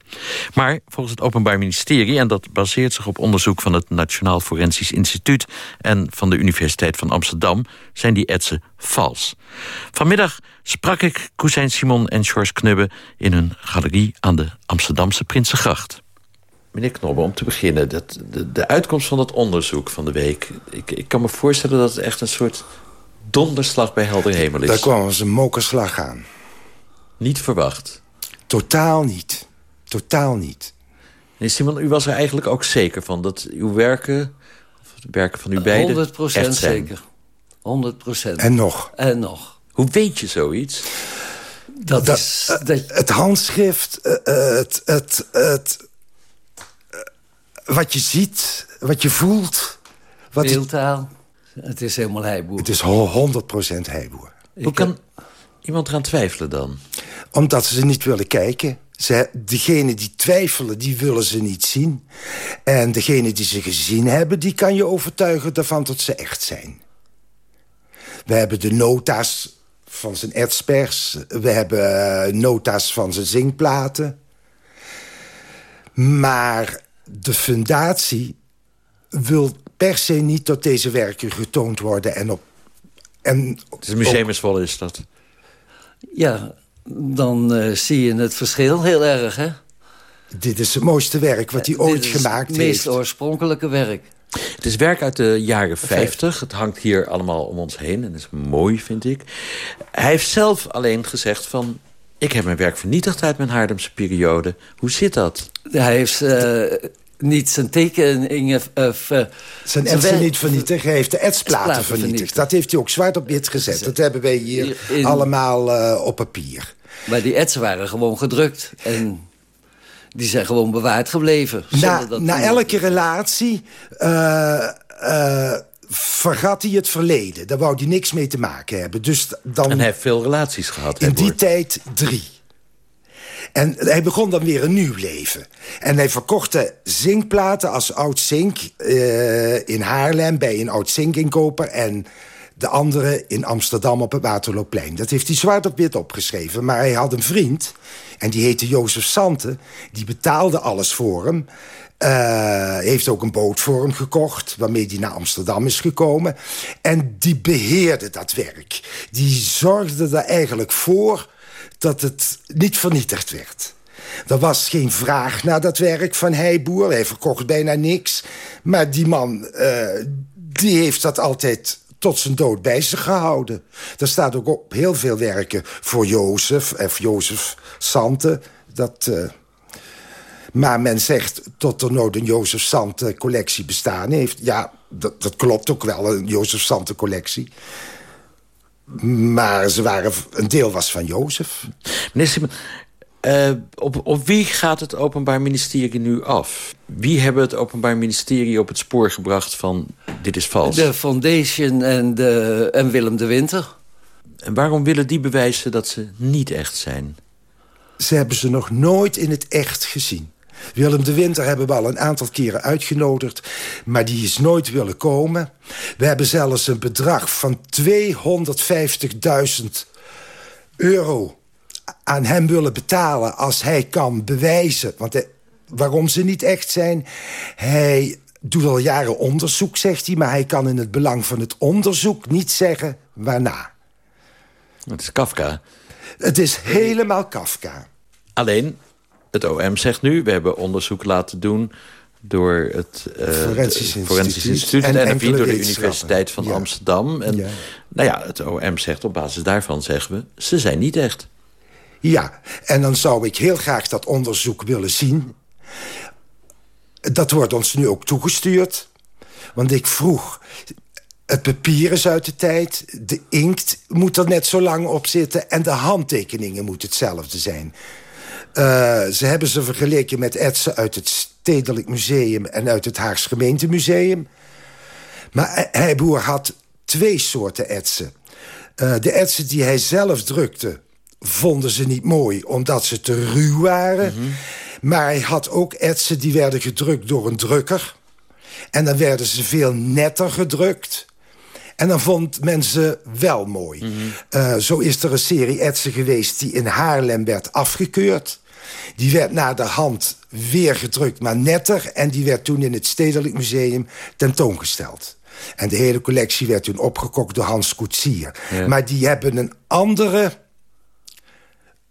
Maar volgens het Openbaar Ministerie... en dat baseert zich op onderzoek van het Nationaal Forensisch Instituut... en van de Universiteit van Amsterdam, zijn die etsen vals. Vanmiddag sprak ik Koezijn Simon en George Knubbe... in hun galerie aan de Amsterdamse Prinsengracht. Meneer Knobbe, om te beginnen, dat, de, de uitkomst van dat onderzoek van de week... Ik, ik kan me voorstellen dat het echt een soort donderslag bij helder hemel is. Daar kwam als een mokerslag aan. Niet verwacht? Totaal niet. Totaal niet. Meneer Simon, u was er eigenlijk ook zeker van dat uw werken... of de werken van u beiden 100 echt zijn. zeker. 100 procent. En nog. En nog. Hoe weet je zoiets? Dat, Dat- is... Het handschrift, eh, eh, het, het, het, wat je ziet, wat je voelt. Wat Beeldtaal. Het is helemaal heiboer. Het is ho- 100% heiboer. Hoe kan iemand eraan twijfelen dan? Omdat ze niet willen kijken. Ze, degene die twijfelen, die willen ze niet zien. En degene die ze gezien hebben, die kan je overtuigen ervan dat ze echt zijn. We hebben de nota's van zijn edzpers. We hebben eh, nota's van zijn zingplaten. Maar de fundatie wil per se niet dat deze werken getoond worden. En op, en Het is museumsvol is dat. Ja, dan eh, zie je het verschil heel erg, hè? Dit is het mooiste werk wat hij ooit Dit is gemaakt het meest heeft. oorspronkelijke werk. Het is werk uit de jaren 50. Het hangt hier allemaal om ons heen. En dat is mooi, vind ik. Hij heeft zelf alleen gezegd van... ik heb mijn werk vernietigd uit mijn Haarlemse periode. Hoe zit dat? Hij heeft eh, niet zijn tekeningen... eh, Zijn etsen werk- niet vernietigd. Hij heeft de etsplaten vernietigd. vernietigd. Dat heeft hij ook zwart op wit gezet. Dat hebben wij hier In- allemaal eh, op papier. Maar die etsen waren gewoon gedrukt. En die zijn gewoon bewaard gebleven. zonder Na, dat na elke relatie eh, eh, vergat hij het verleden. Daar wou hij niks mee te maken hebben. Dus dan, En hij heeft veel relaties gehad. in die tijd drie. En hij begon dan weer een nieuw leven. En hij verkocht de zinkplaten als oud zink eh, in Haarlem... bij een oud zinkinkoper en de andere in Amsterdam op het Waterloopplein. Dat heeft hij zwart op wit opgeschreven. Maar hij had een vriend, en die heette Jozef Sante. Die betaalde alles voor hem. Eh, heeft ook een boot voor hem gekocht, waarmee hij naar Amsterdam is gekomen. En die beheerde dat werk. Die zorgde er eigenlijk voor dat het niet vernietigd werd. Er was geen vraag naar dat werk van Heiboer. Hij verkocht bijna niks. Maar die man, eh, die heeft dat altijd tot zijn dood bij zich gehouden. Er staat ook op heel veel werken voor Jozef, of Jozef Sante. Dat, eh, maar men zegt tot er nooit een Jozef Sante collectie bestaan heeft. Ja, dat, dat klopt ook wel, een Jozef Sante collectie. Maar ze waren, een deel was van Jozef. Meneer Simon, eh, op, op wie gaat het Openbaar Ministerie nu af? Wie hebben het Openbaar Ministerie op het spoor gebracht van dit is vals? De Foundation en, de, en Willem de Winter. En waarom willen die bewijzen dat ze niet echt zijn? Ze hebben ze nog nooit in het echt gezien. Willem de Winter hebben we al een aantal keren uitgenodigd... maar die is nooit willen komen. We hebben zelfs een bedrag van 250.000 euro aan hem willen betalen... als hij kan bewijzen want hij- waarom ze niet echt zijn. Hij doet al jaren onderzoek, zegt hij... maar hij kan in het belang van het onderzoek niet zeggen waarna. Het is Kafka. Het is helemaal Kafka. Alleen, het OM zegt nu... we hebben onderzoek laten doen door het eh, Forensisch Instituut Instituut... en door de. Universiteit van Ja. Amsterdam. En Ja. nou ja, het OM zegt op basis daarvan, zeggen we... ze zijn niet echt. Ja, en dan zou ik heel graag dat onderzoek willen zien. Dat wordt ons nu ook toegestuurd. Want ik vroeg... Het papier is uit de tijd. De inkt moet er net zo lang op zitten. En de handtekeningen moeten hetzelfde zijn. Eh, ze hebben ze vergeleken met etsen uit het Stedelijk Museum... en uit het Haags Gemeentemuseum. Maar Heiboer had twee soorten etsen. Eh, de etsen die hij zelf drukte vonden ze niet mooi... omdat ze te ruw waren. Maar hij had ook etsen die werden gedrukt door een drukker. En dan werden ze veel netter gedrukt. En dan vond men ze wel mooi. Eh, zo is er een serie etsen geweest die in Haarlem werd afgekeurd. Die werd na de hand weer gedrukt, maar netter. En die werd toen in het Stedelijk Museum tentoongesteld. En de hele collectie werd toen opgekocht door Hans Koetsier. Ja. Maar die hebben een andere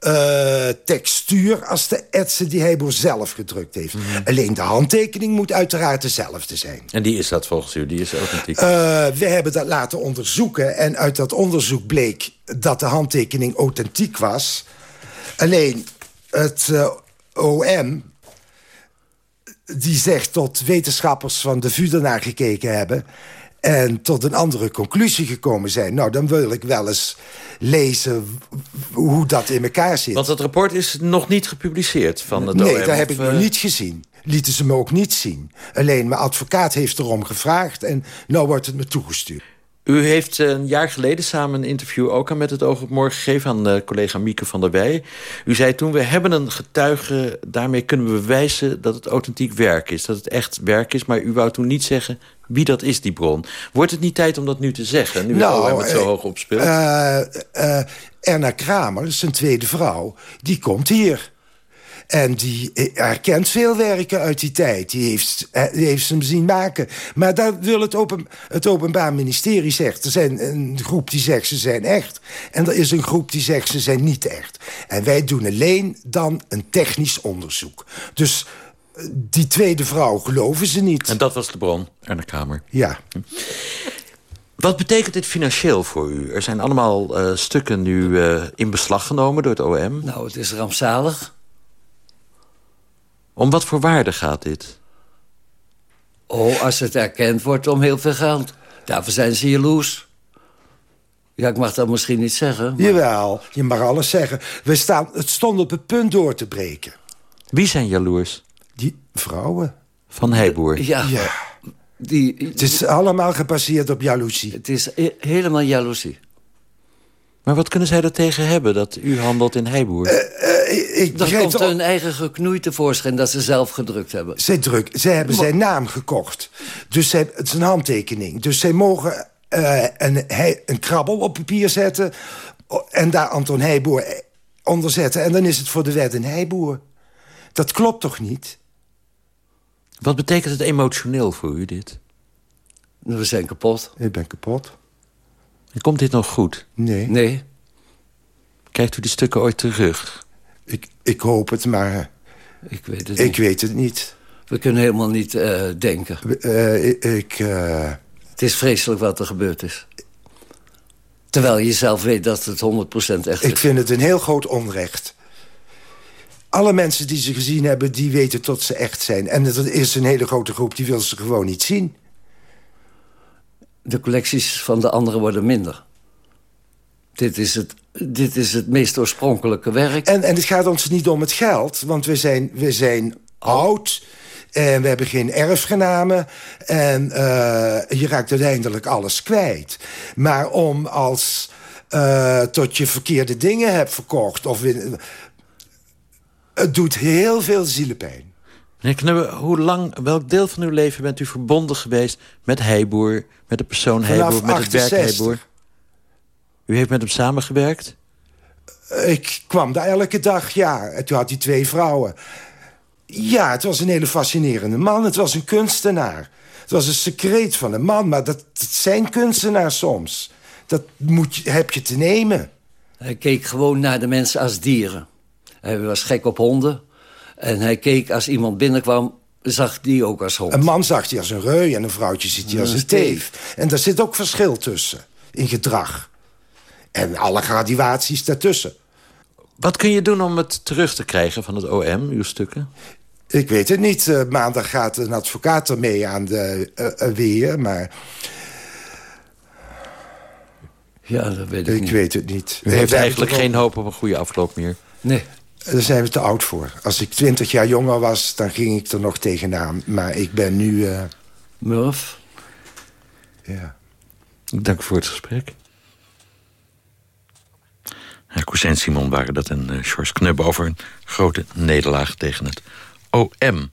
eh, textuur als de etsen die Heiboer zelf gedrukt heeft. Alleen de handtekening moet uiteraard dezelfde zijn. En die is dat volgens u, die is authentiek. Eh, we hebben dat laten onderzoeken. En uit dat onderzoek bleek dat de handtekening authentiek was. Alleen het eh, OM... die zegt tot wetenschappers van de VU ernaar gekeken hebben... en tot een andere conclusie gekomen zijn... nou, dan wil ik wel eens lezen hoe dat in elkaar zit. Want het rapport is nog niet gepubliceerd van het nee, OM, dat heb ik nog eh, niet gezien. Lieten ze me ook niet zien. Alleen mijn advocaat heeft erom gevraagd... en nou wordt het me toegestuurd. U heeft eh, een jaar geleden samen een interview ook aan Met het Oog op Morgen gegeven... aan uh, collega Mieke van der Wij. U zei toen, we hebben een getuige, daarmee kunnen we bewijzen... dat het authentiek werk is, dat het echt werk is. Maar u wou toen niet zeggen wie dat is, die bron. Wordt het niet tijd om dat nu te zeggen, nu Nou, het zo eh, hoog opspeelt? Eh, eh, Erna Kramer, zijn tweede vrouw, die komt hier. En die herkent veel werken uit die tijd. Die heeft, eh, die heeft ze hem zien maken. Maar daar wil het, open, het Openbaar Ministerie zegt... er zijn een groep die zegt ze zijn echt... en er is een groep die zegt ze zijn niet echt. En wij doen alleen dan een technisch onderzoek. Dus eh, die tweede vrouw geloven ze niet. En dat was de bron, Erna Kramer. Ja. Wat betekent dit financieel voor u? Er zijn allemaal eh, stukken nu eh, in beslag genomen door het OM. Nou, het is rampzalig. Om wat voor waarde gaat dit? Oh, als het erkend wordt om heel veel geld. Daarvoor zijn ze jaloers. Ja, ik mag dat misschien niet zeggen. maar- Jawel, je mag alles zeggen. We staan, het stond op het punt door te breken. Wie zijn jaloers? Die vrouwen. Van Heiboer. Ja, Die, Het is allemaal gebaseerd op jaloezie. Het is he- helemaal jaloezie. Maar wat kunnen zij er tegen hebben dat u handelt in Heiboer? Ik Dan begrijp komt hun eigen geknoei tevoorschijn dat ze zelf gedrukt hebben. Zij, druk, zij hebben zijn naam gekocht. Dus zij, het is een handtekening. Dus zij mogen eh, een, hij- een krabbel op papier zetten... en daar Anton Heijboer onder zetten. En dan is het voor de wet een Heijboer. Dat klopt toch niet? Wat betekent het emotioneel voor u, dit? We zijn kapot. Ik ben kapot. En komt dit nog goed? Nee. Nee. Krijgt u die stukken ooit terug? Ik, ik hoop het, maar Ik weet het ik niet. weet het niet. We kunnen helemaal niet eh, denken. Eh, ik... ik, eh, Het is vreselijk wat er gebeurd is. Terwijl je zelf weet dat het 100% echt Ik is. vind het een heel groot onrecht. Alle mensen die ze gezien hebben, die weten tot ze echt zijn. En er is een hele grote groep, die wil ze gewoon niet zien. De collecties van de anderen worden minder. Dit is het, dit is het meest oorspronkelijke werk. En, en het gaat ons niet om het geld, want we zijn, we zijn oud... En we hebben geen erfgenamen. En eh, je raakt uiteindelijk alles kwijt. Maar om als eh, tot je verkeerde dingen hebt verkocht... Of in- het doet heel veel zielenpijn. Meneer Knubbe, hoe lang, welk deel van uw leven bent u verbonden geweest met Heiboer, met de persoon Vanaf Heiboer, met het werk 68. Heiboer? U heeft met hem samengewerkt? Ik kwam daar elke dag, ja. En toen had hij twee vrouwen. Ja, het was een hele fascinerende man. Het was een kunstenaar. Het was een secreet van een man, maar dat, dat zijn kunstenaars soms. Dat moet, je- heb je te nemen. Hij keek gewoon naar de mensen als dieren. Hij was gek op honden. En hij keek als iemand binnenkwam, zag die ook als hond. Een man zag hij als een reu en een vrouwtje ziet hij als Een een teef. En daar zit ook verschil tussen, in gedrag. En alle graduaties daartussen. Wat kun je doen om het terug te krijgen van het OM, uw stukken? Ik weet het niet. Eh, maandag gaat een advocaat ermee aan de eh, eh, weer, maar Ja, dat weet ik, ik niet. weet het niet. U We heeft hebben eigenlijk geen hoop op een goede afloop meer. Nee. Daar zijn we te oud voor. Als ik twintig jaar jonger was, dan ging ik er nog tegenaan. Maar ik ben nu... eh, Murph. Ja. Dank voor het gesprek. En Simon waren dat en uh, George Knubbe over een grote nederlaag tegen het OM.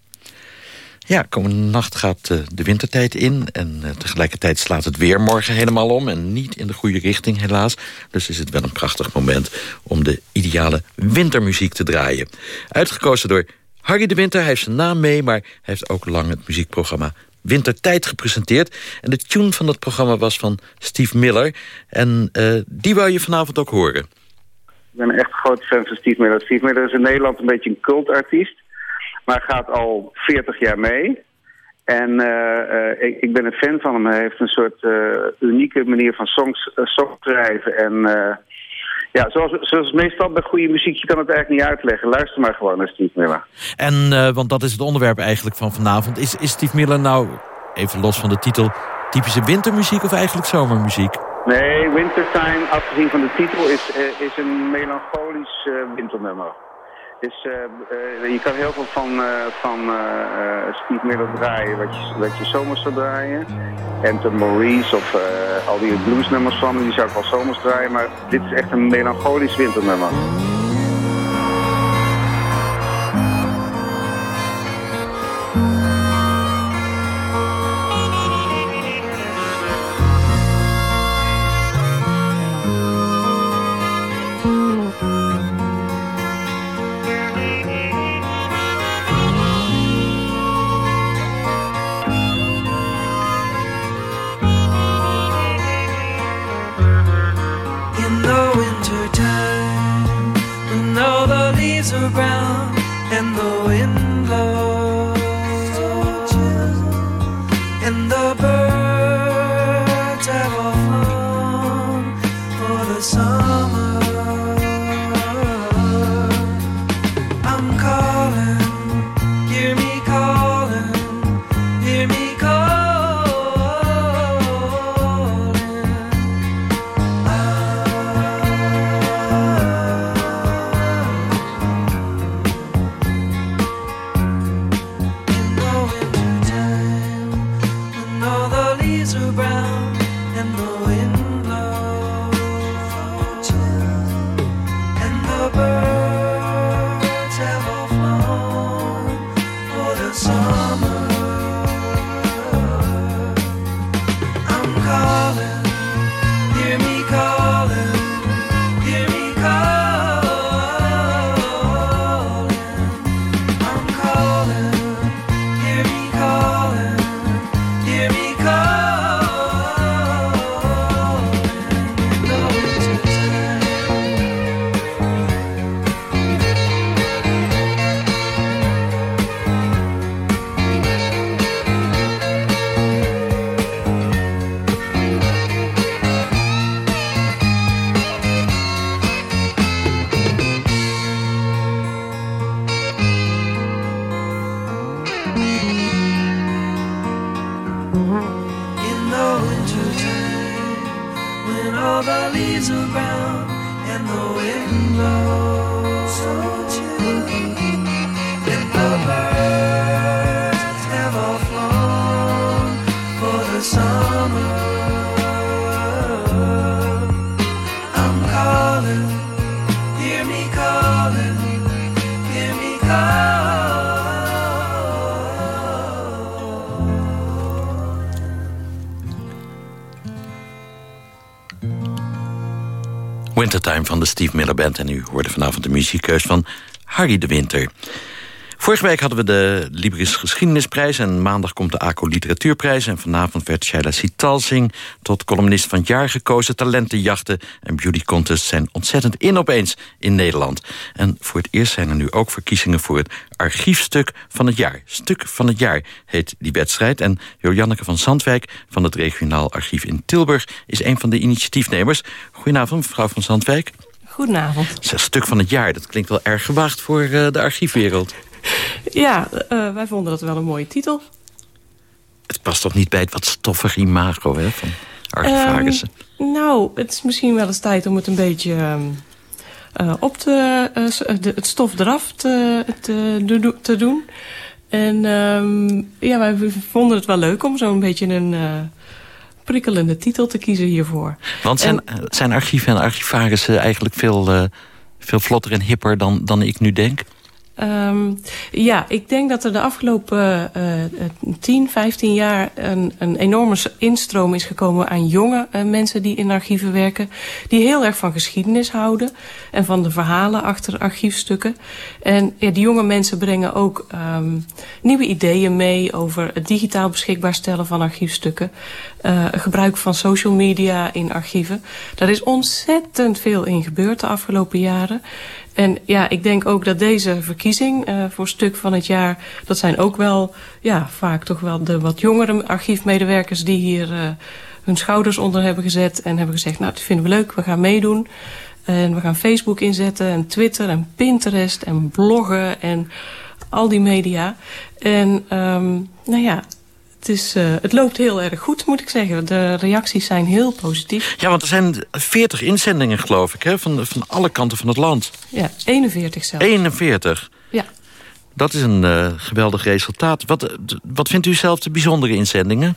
Ja, komende nacht gaat uh, de wintertijd in en uh, tegelijkertijd slaat het weer morgen helemaal om... en niet in de goede richting helaas. Dus is het wel een prachtig moment om de ideale wintermuziek te draaien. Uitgekozen door Harry de Winter, hij heeft zijn naam mee... maar hij heeft ook lang het muziekprogramma Wintertijd gepresenteerd. En de tune van dat programma was van Steve Miller. En die wou je vanavond ook horen. Ben echt groot fan van Steve Miller. Steve Miller is in Nederland een beetje een cultartiest. Maar gaat al 40 jaar mee. En uh, uh, ik, ik, ben een fan van hem. Hij heeft een soort uh, unieke manier van songs, songs schrijven. En ja, zoals, zoals meestal bij goede muziek, je kan het eigenlijk niet uitleggen. Luister maar gewoon naar Steve Miller. En, want dat is het onderwerp eigenlijk van vanavond. Is, is Steve Miller nou, even los van de titel, typische wintermuziek of eigenlijk zomermuziek? Nee, Wintertime, afgezien van de titel, is, eh, is een melancholisch uh, winternummer. Dus, uh, je kan heel veel van, van Steve draaien, wat je, wat je zomers zou draaien. Anton Maurice of al die bluesnummers van die zou ik wel zomers draaien. Maar dit is echt een melancholisch winternummer. Wintertime van de Steve Miller Band. En u hoorde vanavond de muziekkeus van Harry de Winter. Vorige week hadden we de Libris Geschiedenisprijs... en maandag komt de ACO Literatuurprijs... en vanavond werd Shaila Sitalsing tot columnist van het jaar gekozen. Talentenjachten en beauty contests zijn ontzettend in opeens in Nederland. En voor het eerst zijn er nu ook verkiezingen voor het archiefstuk van het jaar. Stuk van het jaar heet die wedstrijd. En Janneke van Zandwijk van het regionaal archief in Tilburg... is een van de initiatiefnemers. Goedenavond, mevrouw van Zandwijk. Goedenavond. Zes stuk van het jaar, dat klinkt wel erg gewaagd voor uh, de archiefwereld. Ja, uh, wij vonden dat wel een mooie titel. Het past toch niet bij het wat stoffig imago hè, van archivarissen? Um, nou, het is misschien wel eens tijd om het een beetje um, uh, op te, uh, de, het stof eraf te, te, te doen. En um, ja, wij vonden het wel leuk om zo'n beetje een prikkelende titel te kiezen hiervoor. Want zijn, en, zijn archieven en archivarissen eigenlijk veel, veel vlotter en hipper dan, dan ik nu denk? Um, ja, ik denk dat er de afgelopen uh, 10, 15 jaar een, een enorme instroom is gekomen aan jonge uh, mensen die in archieven werken. Die heel erg van geschiedenis houden en van de verhalen achter archiefstukken. En ja, die jonge mensen brengen ook um, nieuwe ideeën mee over het digitaal beschikbaar stellen van archiefstukken. Uh, gebruik van social media in archieven. Daar is ontzettend veel in gebeurd de afgelopen jaren. En ja, ik denk ook dat deze verkiezing uh, voor stuk van het jaar... dat zijn ook wel ja, vaak toch wel de wat jongere archiefmedewerkers... die hier uh, hun schouders onder hebben gezet en hebben gezegd... nou, dat vinden we leuk, we gaan meedoen. En we gaan Facebook inzetten en Twitter en Pinterest en bloggen en al die media. En um, nou ja, het, is, uh, het loopt heel erg goed, moet ik zeggen. De reacties zijn heel positief. Ja, want er zijn 40 inzendingen, geloof ik, hè, van, van alle kanten van het land. Ja, 41 zelfs. 41? Ja. Dat is een uh, geweldig resultaat. Wat, wat vindt u zelf de bijzondere inzendingen?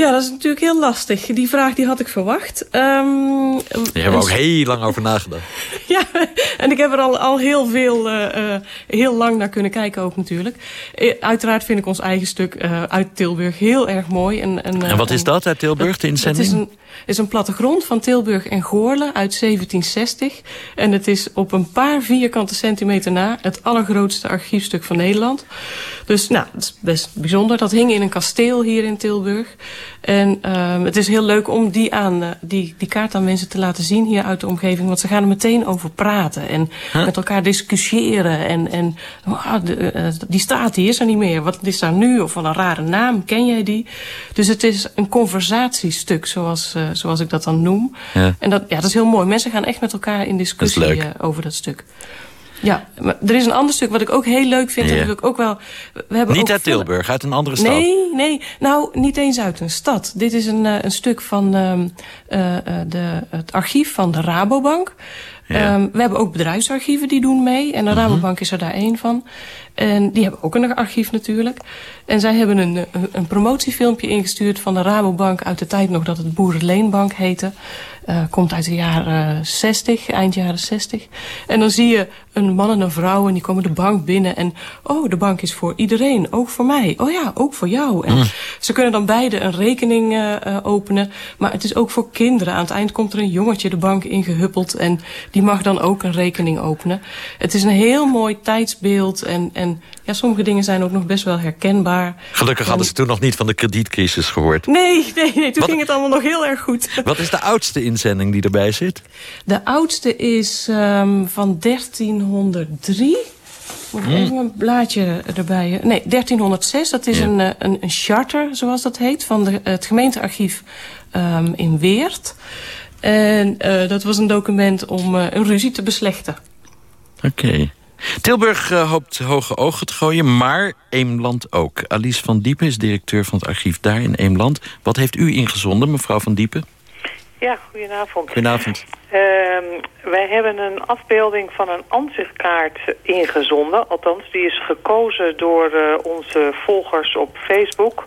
Ja, dat is natuurlijk heel lastig. Die vraag die had ik verwacht. Um, Daar hebben we ook heel lang over nagedacht. ja, en ik heb er al, al heel veel, uh, uh, heel lang naar kunnen kijken ook natuurlijk. Uh, uiteraard vind ik ons eigen stuk uit Tilburg heel erg mooi. En, en, en wat is dat uit Tilburg, de inzending? Het is een, is een plattegrond van Tilburg en Goorle uit 1760. En het is op een paar vierkante centimeter na het allergrootste archiefstuk van Nederland. Dus nou, het is best bijzonder. Dat hing in een kasteel hier in Tilburg. En um, het is heel leuk om die, aan, uh, die, die kaart aan mensen te laten zien hier uit de omgeving. Want ze gaan er meteen over praten en huh? met elkaar discussiëren. En, en oh, de, uh, die staat, die is er niet meer. Wat is daar nu? Of van een rare naam, ken jij die? Dus het is een conversatiestuk, zoals, uh, zoals ik dat dan noem. Ja. En dat, ja, dat is heel mooi. Mensen gaan echt met elkaar in discussie dat over dat stuk. Ja, maar er is een ander stuk wat ik ook heel leuk vind. Ja. Dat ik ook wel, we hebben niet ook uit Tilburg, uit een andere stad? Nee, nee. Nou, niet eens uit een stad. Dit is een, uh, een stuk van um, uh, de, het archief van de Rabobank. Ja. Um, we hebben ook bedrijfsarchieven die doen mee. En de Mhm. Rabobank is er daar één van. En die hebben ook een archief natuurlijk. En zij hebben een, een, een promotiefilmpje ingestuurd van de Rabobank... uit de tijd nog dat het Boerenleenbank heette. Uh, komt uit de jaren 60, eind jaren 60. En dan zie je een man en een vrouw en die komen de bank binnen. En oh, de bank is voor iedereen, ook voor mij. Oh ja, ook voor jou. En Mm. ze kunnen dan beide een rekening uh, openen. Maar het is ook voor kinderen. Aan het eind komt er een jongetje de bank ingehuppeld. En die mag dan ook een rekening openen. Het is een heel mooi tijdsbeeld. En, en ja, sommige dingen zijn ook nog best wel herkenbaar. Gelukkig hadden ze toen nog niet van de kredietcrisis gehoord. Nee, nee, nee toen Wat- ging het allemaal nog heel erg goed. Wat is de oudste inzending die erbij zit? De oudste is um, van 1303. Moet ik Hmm. even een blaadje erbij. Nee, 1306. Dat is Ja. een, eh, een, een charter, zoals dat heet, van de, het gemeentearchief um, in Weert. En uh, dat was een document om uh, een ruzie te beslechten. Oké. Okay. Tilburg uh, hoopt hoge ogen te gooien, maar Eemland ook. Alice van Diepen is directeur van het archief daar in Eemland. Wat heeft u ingezonden, mevrouw van Diepen? Ja, goedenavond. Goedenavond. Uh, wij hebben een afbeelding van een ansichtkaart ingezonden. Althans, die is gekozen door uh, onze volgers op Facebook...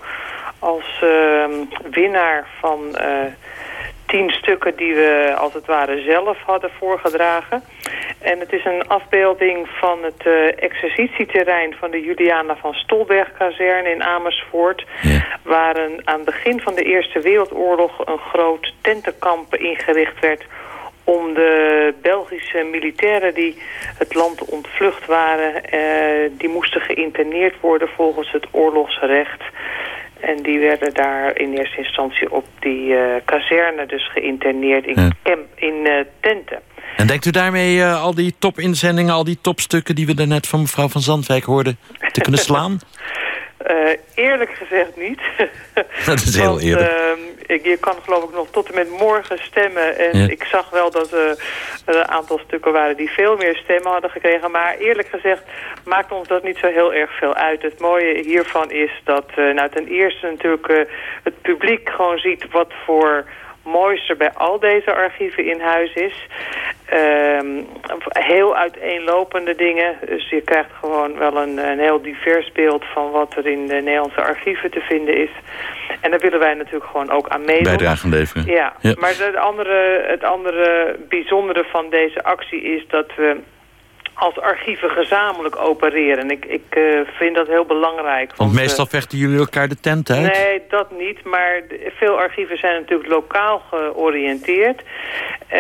als uh, winnaar van tien stukken die we als het ware zelf hadden voorgedragen. En het is een afbeelding van het uh, exercitieterrein van de Juliana van Stolberg-kazerne in Amersfoort. Ja. Waar een, aan het begin van de Eerste Wereldoorlog een groot tentenkamp ingericht werd om de Belgische militairen die het land ontvlucht waren, uh, die moesten geïnterneerd worden volgens het oorlogsrecht. En die werden daar in eerste instantie op die uh, kazerne dus geïnterneerd in, Ja. camp, in uh, tenten. En denkt u daarmee uh, al die topinzendingen, al die topstukken... die we daarnet van mevrouw van Zandwijk hoorden, te kunnen slaan? Uh, eerlijk gezegd niet. Dat is heel Want, eerlijk. Uh, ik, je kan geloof ik nog tot en met morgen stemmen. En Ja. ik zag wel dat er een aantal stukken waren die veel meer stemmen hadden gekregen. Maar eerlijk gezegd maakt ons dat niet zo heel erg veel uit. Het mooie hiervan is dat uh, nou, ten eerste natuurlijk het publiek gewoon ziet wat voor moois er bij al deze archieven in huis is. Um, heel uiteenlopende dingen. Dus je krijgt gewoon wel een, een heel divers beeld van wat er in de Nederlandse archieven te vinden is. En daar willen wij natuurlijk gewoon ook aan meedoen. Bijdrage leveren. Ja, Ja. maar het andere, het andere bijzondere van deze actie is dat we als archieven gezamenlijk opereren. Ik, ik uh, vind dat heel belangrijk. Want meestal vechten jullie elkaar de tent uit. Nee, dat niet. Maar veel archieven zijn natuurlijk lokaal georiënteerd. Uh,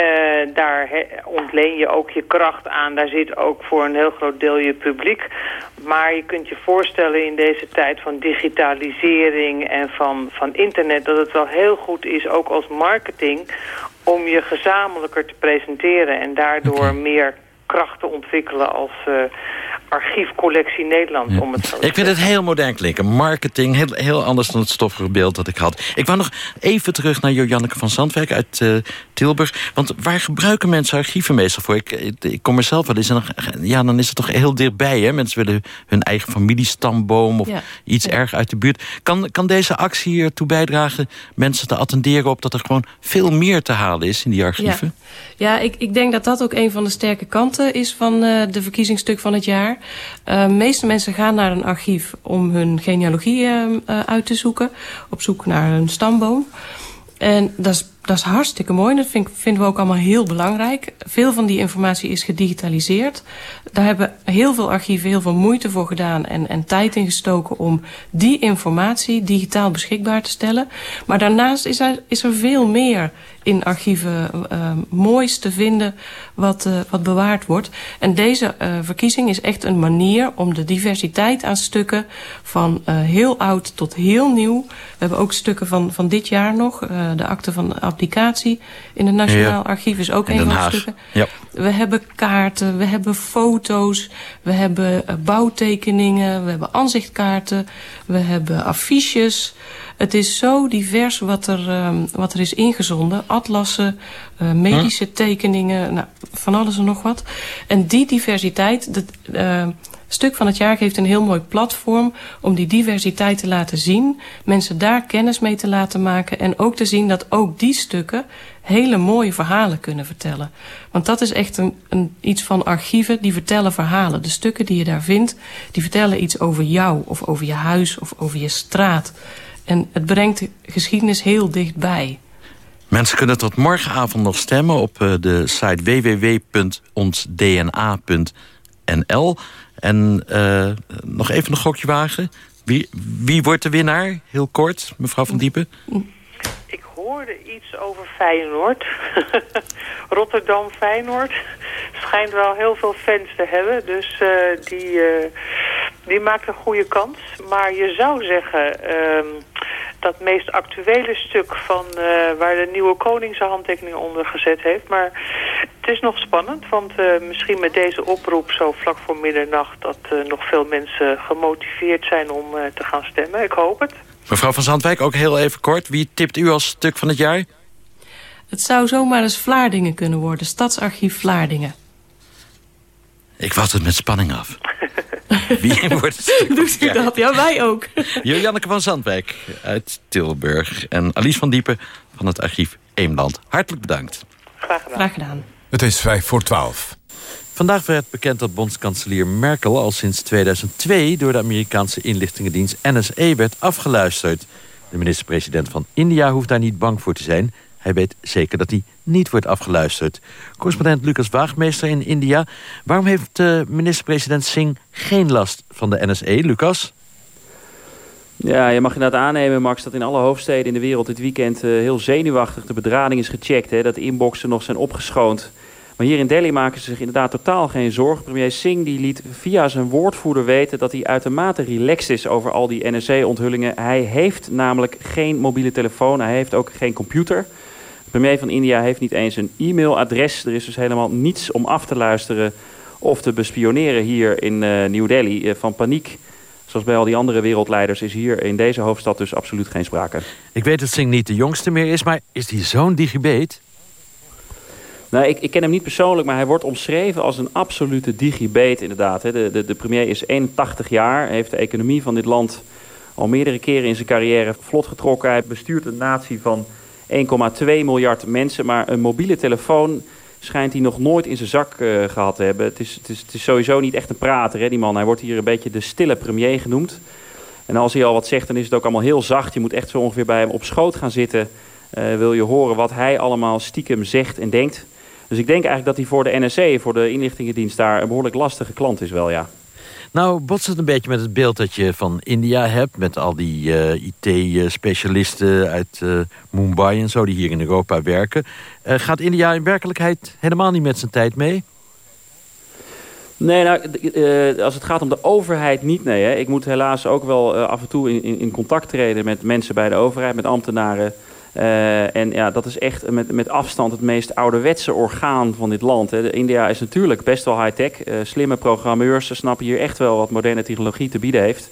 daar he- ontleen je ook je kracht aan. Daar zit ook voor een heel groot deel je publiek. Maar je kunt je voorstellen in deze tijd van digitalisering en van, van internet... dat het wel heel goed is, ook als marketing... om je gezamenlijker te presenteren en daardoor meer kracht te ontwikkelen als uh, archiefcollectie Nederland. Om het zo Ik vind het heel modern klinken. Marketing, heel, heel anders dan het stoffige beeld dat ik had. Ik wou nog even terug naar Jojanneke van Zandwijk uit eh, Tilburg. Want waar gebruiken mensen archieven meestal voor? Ik, ik, ik kom er zelf wel eens en dan, ja, dan is het toch heel dichtbij. Hè? Mensen willen hun eigen familiestamboom of Ja. iets erg uit de buurt. Kan, kan deze actie ertoe bijdragen mensen te attenderen op... dat er gewoon veel meer te halen is in die archieven? Ja, ik, ik denk dat dat ook een van de sterke kanten is van eh, de verkiezingsstuk van het jaar. Eh, De meeste mensen gaan naar een archief om hun genealogie eh, eh, uit te zoeken. Op zoek naar hun stamboom. En dat is, dat is hartstikke mooi. Dat vinden we ook allemaal heel belangrijk. Veel van die informatie is gedigitaliseerd. Daar hebben heel veel archieven heel veel moeite voor gedaan... en, en tijd in gestoken om die informatie digitaal beschikbaar te stellen. Maar daarnaast is er, is er veel meer in archieven eh, moois te vinden wat, eh, wat bewaard wordt. En deze eh, verkiezing is echt een manier om de diversiteit aan stukken... van eh, heel oud tot heel nieuw. We hebben ook stukken van, van dit jaar nog. de akte van applicatie in het Nationaal Ja. Archief is ook In een van de stukken. Ja. We hebben kaarten, we hebben foto's, we hebben bouwtekeningen, we hebben aanzichtkaarten, we hebben affiches. Het is zo divers wat er, ehm, wat er is ingezonden. Atlassen, eh, medische tekeningen, nou, van alles en nog wat. En die diversiteit, dat eh, stuk van het jaar geeft een heel mooi platform... om die diversiteit te laten zien. Mensen daar kennis mee te laten maken. En ook te zien dat ook die stukken hele mooie verhalen kunnen vertellen. Want dat is echt een, een, iets van archieven, die vertellen verhalen. De stukken die je daar vindt, die vertellen iets over jou... of over je huis of over je straat. En het brengt de geschiedenis heel dichtbij. Mensen kunnen tot morgenavond nog stemmen op eh, de site www.onsdna.nl. En eh, nog even een gokje wagen. Wie, wie wordt de winnaar? Heel kort, mevrouw Van Diepen. Ik hoorde iets over Feyenoord. Rotterdam Feyenoord. Schijnt wel heel veel fans te hebben. Dus eh, die, eh, die maakt een goede kans. Maar je zou zeggen... ehm, dat meest actuele stuk van eh, waar de nieuwe koning zijn handtekening onder gezet heeft. Maar het is nog spannend, want eh, misschien met deze oproep zo vlak voor middernacht... dat eh, nog veel mensen gemotiveerd zijn om eh, te gaan stemmen. Ik hoop het. Mevrouw van Zandwijk, ook heel even kort. Wie tipt u als stuk van het jaar? Het zou zomaar eens Vlaardingen kunnen worden. Stadsarchief Vlaardingen. Ik wacht het met spanning af. Wie wordt het stuk Doet u dat? Ja, wij ook. Janneke van Zandwijk uit Tilburg. En Alice van Diepen van het archief Eemland. Hartelijk bedankt. Graag gedaan. Het is vijf voor twaalf. Vandaag werd bekend dat bondskanselier Merkel al sinds 2002... door de Amerikaanse inlichtingendienst NSA werd afgeluisterd. De minister-president van India hoeft daar niet bang voor te zijn. Hij weet zeker dat hij niet wordt afgeluisterd. Correspondent Lucas Waagmeester in India. Waarom heeft eh, minister-president Singh geen last van de NSA, Lucas? Ja, je mag inderdaad aannemen, Max, dat in alle hoofdsteden in de wereld dit weekend eh, heel zenuwachtig de bedrading is gecheckt. Hè, dat de inboxen nog zijn opgeschoond. Maar hier in Delhi maken ze zich inderdaad totaal geen zorgen. Premier Singh die liet via zijn woordvoerder weten dat hij uitermate relaxed is over al die NSA-onthullingen. Hij heeft namelijk geen mobiele telefoon, hij heeft ook geen computer. De premier van India heeft niet eens een e-mailadres. Er is dus helemaal niets om af te luisteren of te bespioneren hier in eh, New Delhi. Eh, van paniek, zoals bij al die andere wereldleiders, is hier in deze hoofdstad dus absoluut geen sprake. Ik weet dat Singh niet de jongste meer is, maar is hij zo'n digibeet? Nou, ik, ik ken hem niet persoonlijk, maar hij wordt omschreven als een absolute digibeet inderdaad. De, de, de premier is 81 jaar, heeft de economie van dit land al meerdere keren in zijn carrière vlot getrokken. Hij bestuurt een natie van 1,2 miljard mensen, maar een mobiele telefoon schijnt hij nog nooit in zijn zak eh, gehad te hebben. Het is, het, is, het is sowieso niet echt een prater, hè, die man. Hij wordt hier een beetje de stille premier genoemd. En als hij al wat zegt, dan is het ook allemaal heel zacht. Je moet echt zo ongeveer bij hem op schoot gaan zitten. eh, wil je horen wat hij allemaal stiekem zegt en denkt. Dus ik denk eigenlijk dat hij voor de NSC, voor de inlichtingendienst daar... een behoorlijk lastige klant is wel, ja. Nou, botst het een beetje met het beeld dat je van India hebt... met al die eh, IT-specialisten uit eh, Mumbai en zo... die hier in Europa werken. Eh, gaat India in werkelijkheid helemaal niet met zijn tijd mee? Nee, nou, als het gaat om de overheid niet, nee. Hè. Ik moet helaas ook wel af en toe in, in contact treden met mensen bij de overheid, met ambtenaren. Uh, en ja, dat is echt met, met afstand het meest ouderwetse orgaan van dit land. Hè. India is natuurlijk best wel high-tech. Uh, slimme programmeurs snappen hier echt wel wat moderne technologie te bieden heeft.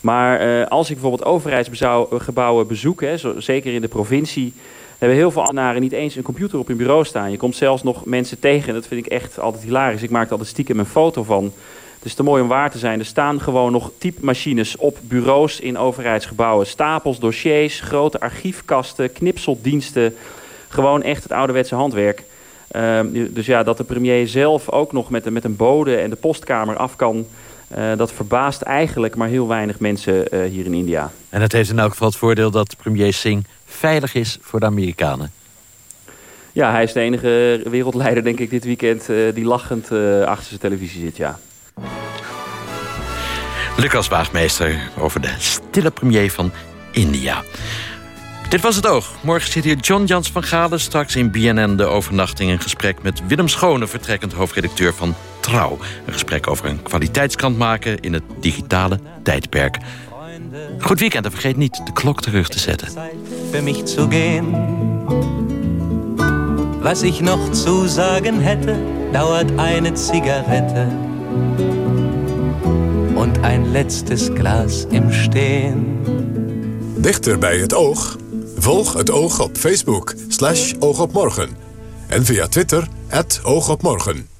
Maar uh, als ik bijvoorbeeld overheidsgebouwen bezoek, hè, zeker in de provincie... hebben heel veel ambtenaren niet eens een computer op hun bureau staan. Je komt zelfs nog mensen tegen, en dat vind ik echt altijd hilarisch. Ik maak altijd stiekem een foto van... Het is te mooi om waar te zijn. Er staan gewoon nog typemachines op bureaus in overheidsgebouwen. Stapels, dossiers, grote archiefkasten, knipseldiensten. Gewoon echt het ouderwetse handwerk. Uh, dus ja, dat de premier zelf ook nog met, met een bode en de postkamer af kan... Uh, dat verbaast eigenlijk maar heel weinig mensen uh, hier in India. En het heeft in elk geval het voordeel dat premier Singh veilig is voor de Amerikanen. Ja, hij is de enige wereldleider, denk ik, dit weekend... Uh, die lachend achter zijn televisie zit, ja. Lucas Waagmeester over de stille premier van India. Dit was het oog. Morgen zit hier John Jans van Galen. Straks in BNN de overnachting een gesprek met Willem Schone... vertrekkend hoofdredacteur van Trouw. Een gesprek over een kwaliteitskant maken in het digitale tijdperk. Goed weekend en vergeet niet de klok terug te zetten. Mich zu gehen. Was ich noch zu sagen hätte, dauert eine Zigarette und ein letztes Glas im Stehen. Dichter bij het oog? Volg het oog op Facebook, slash oogopmorgen. En via Twitter, het oogopmorgen.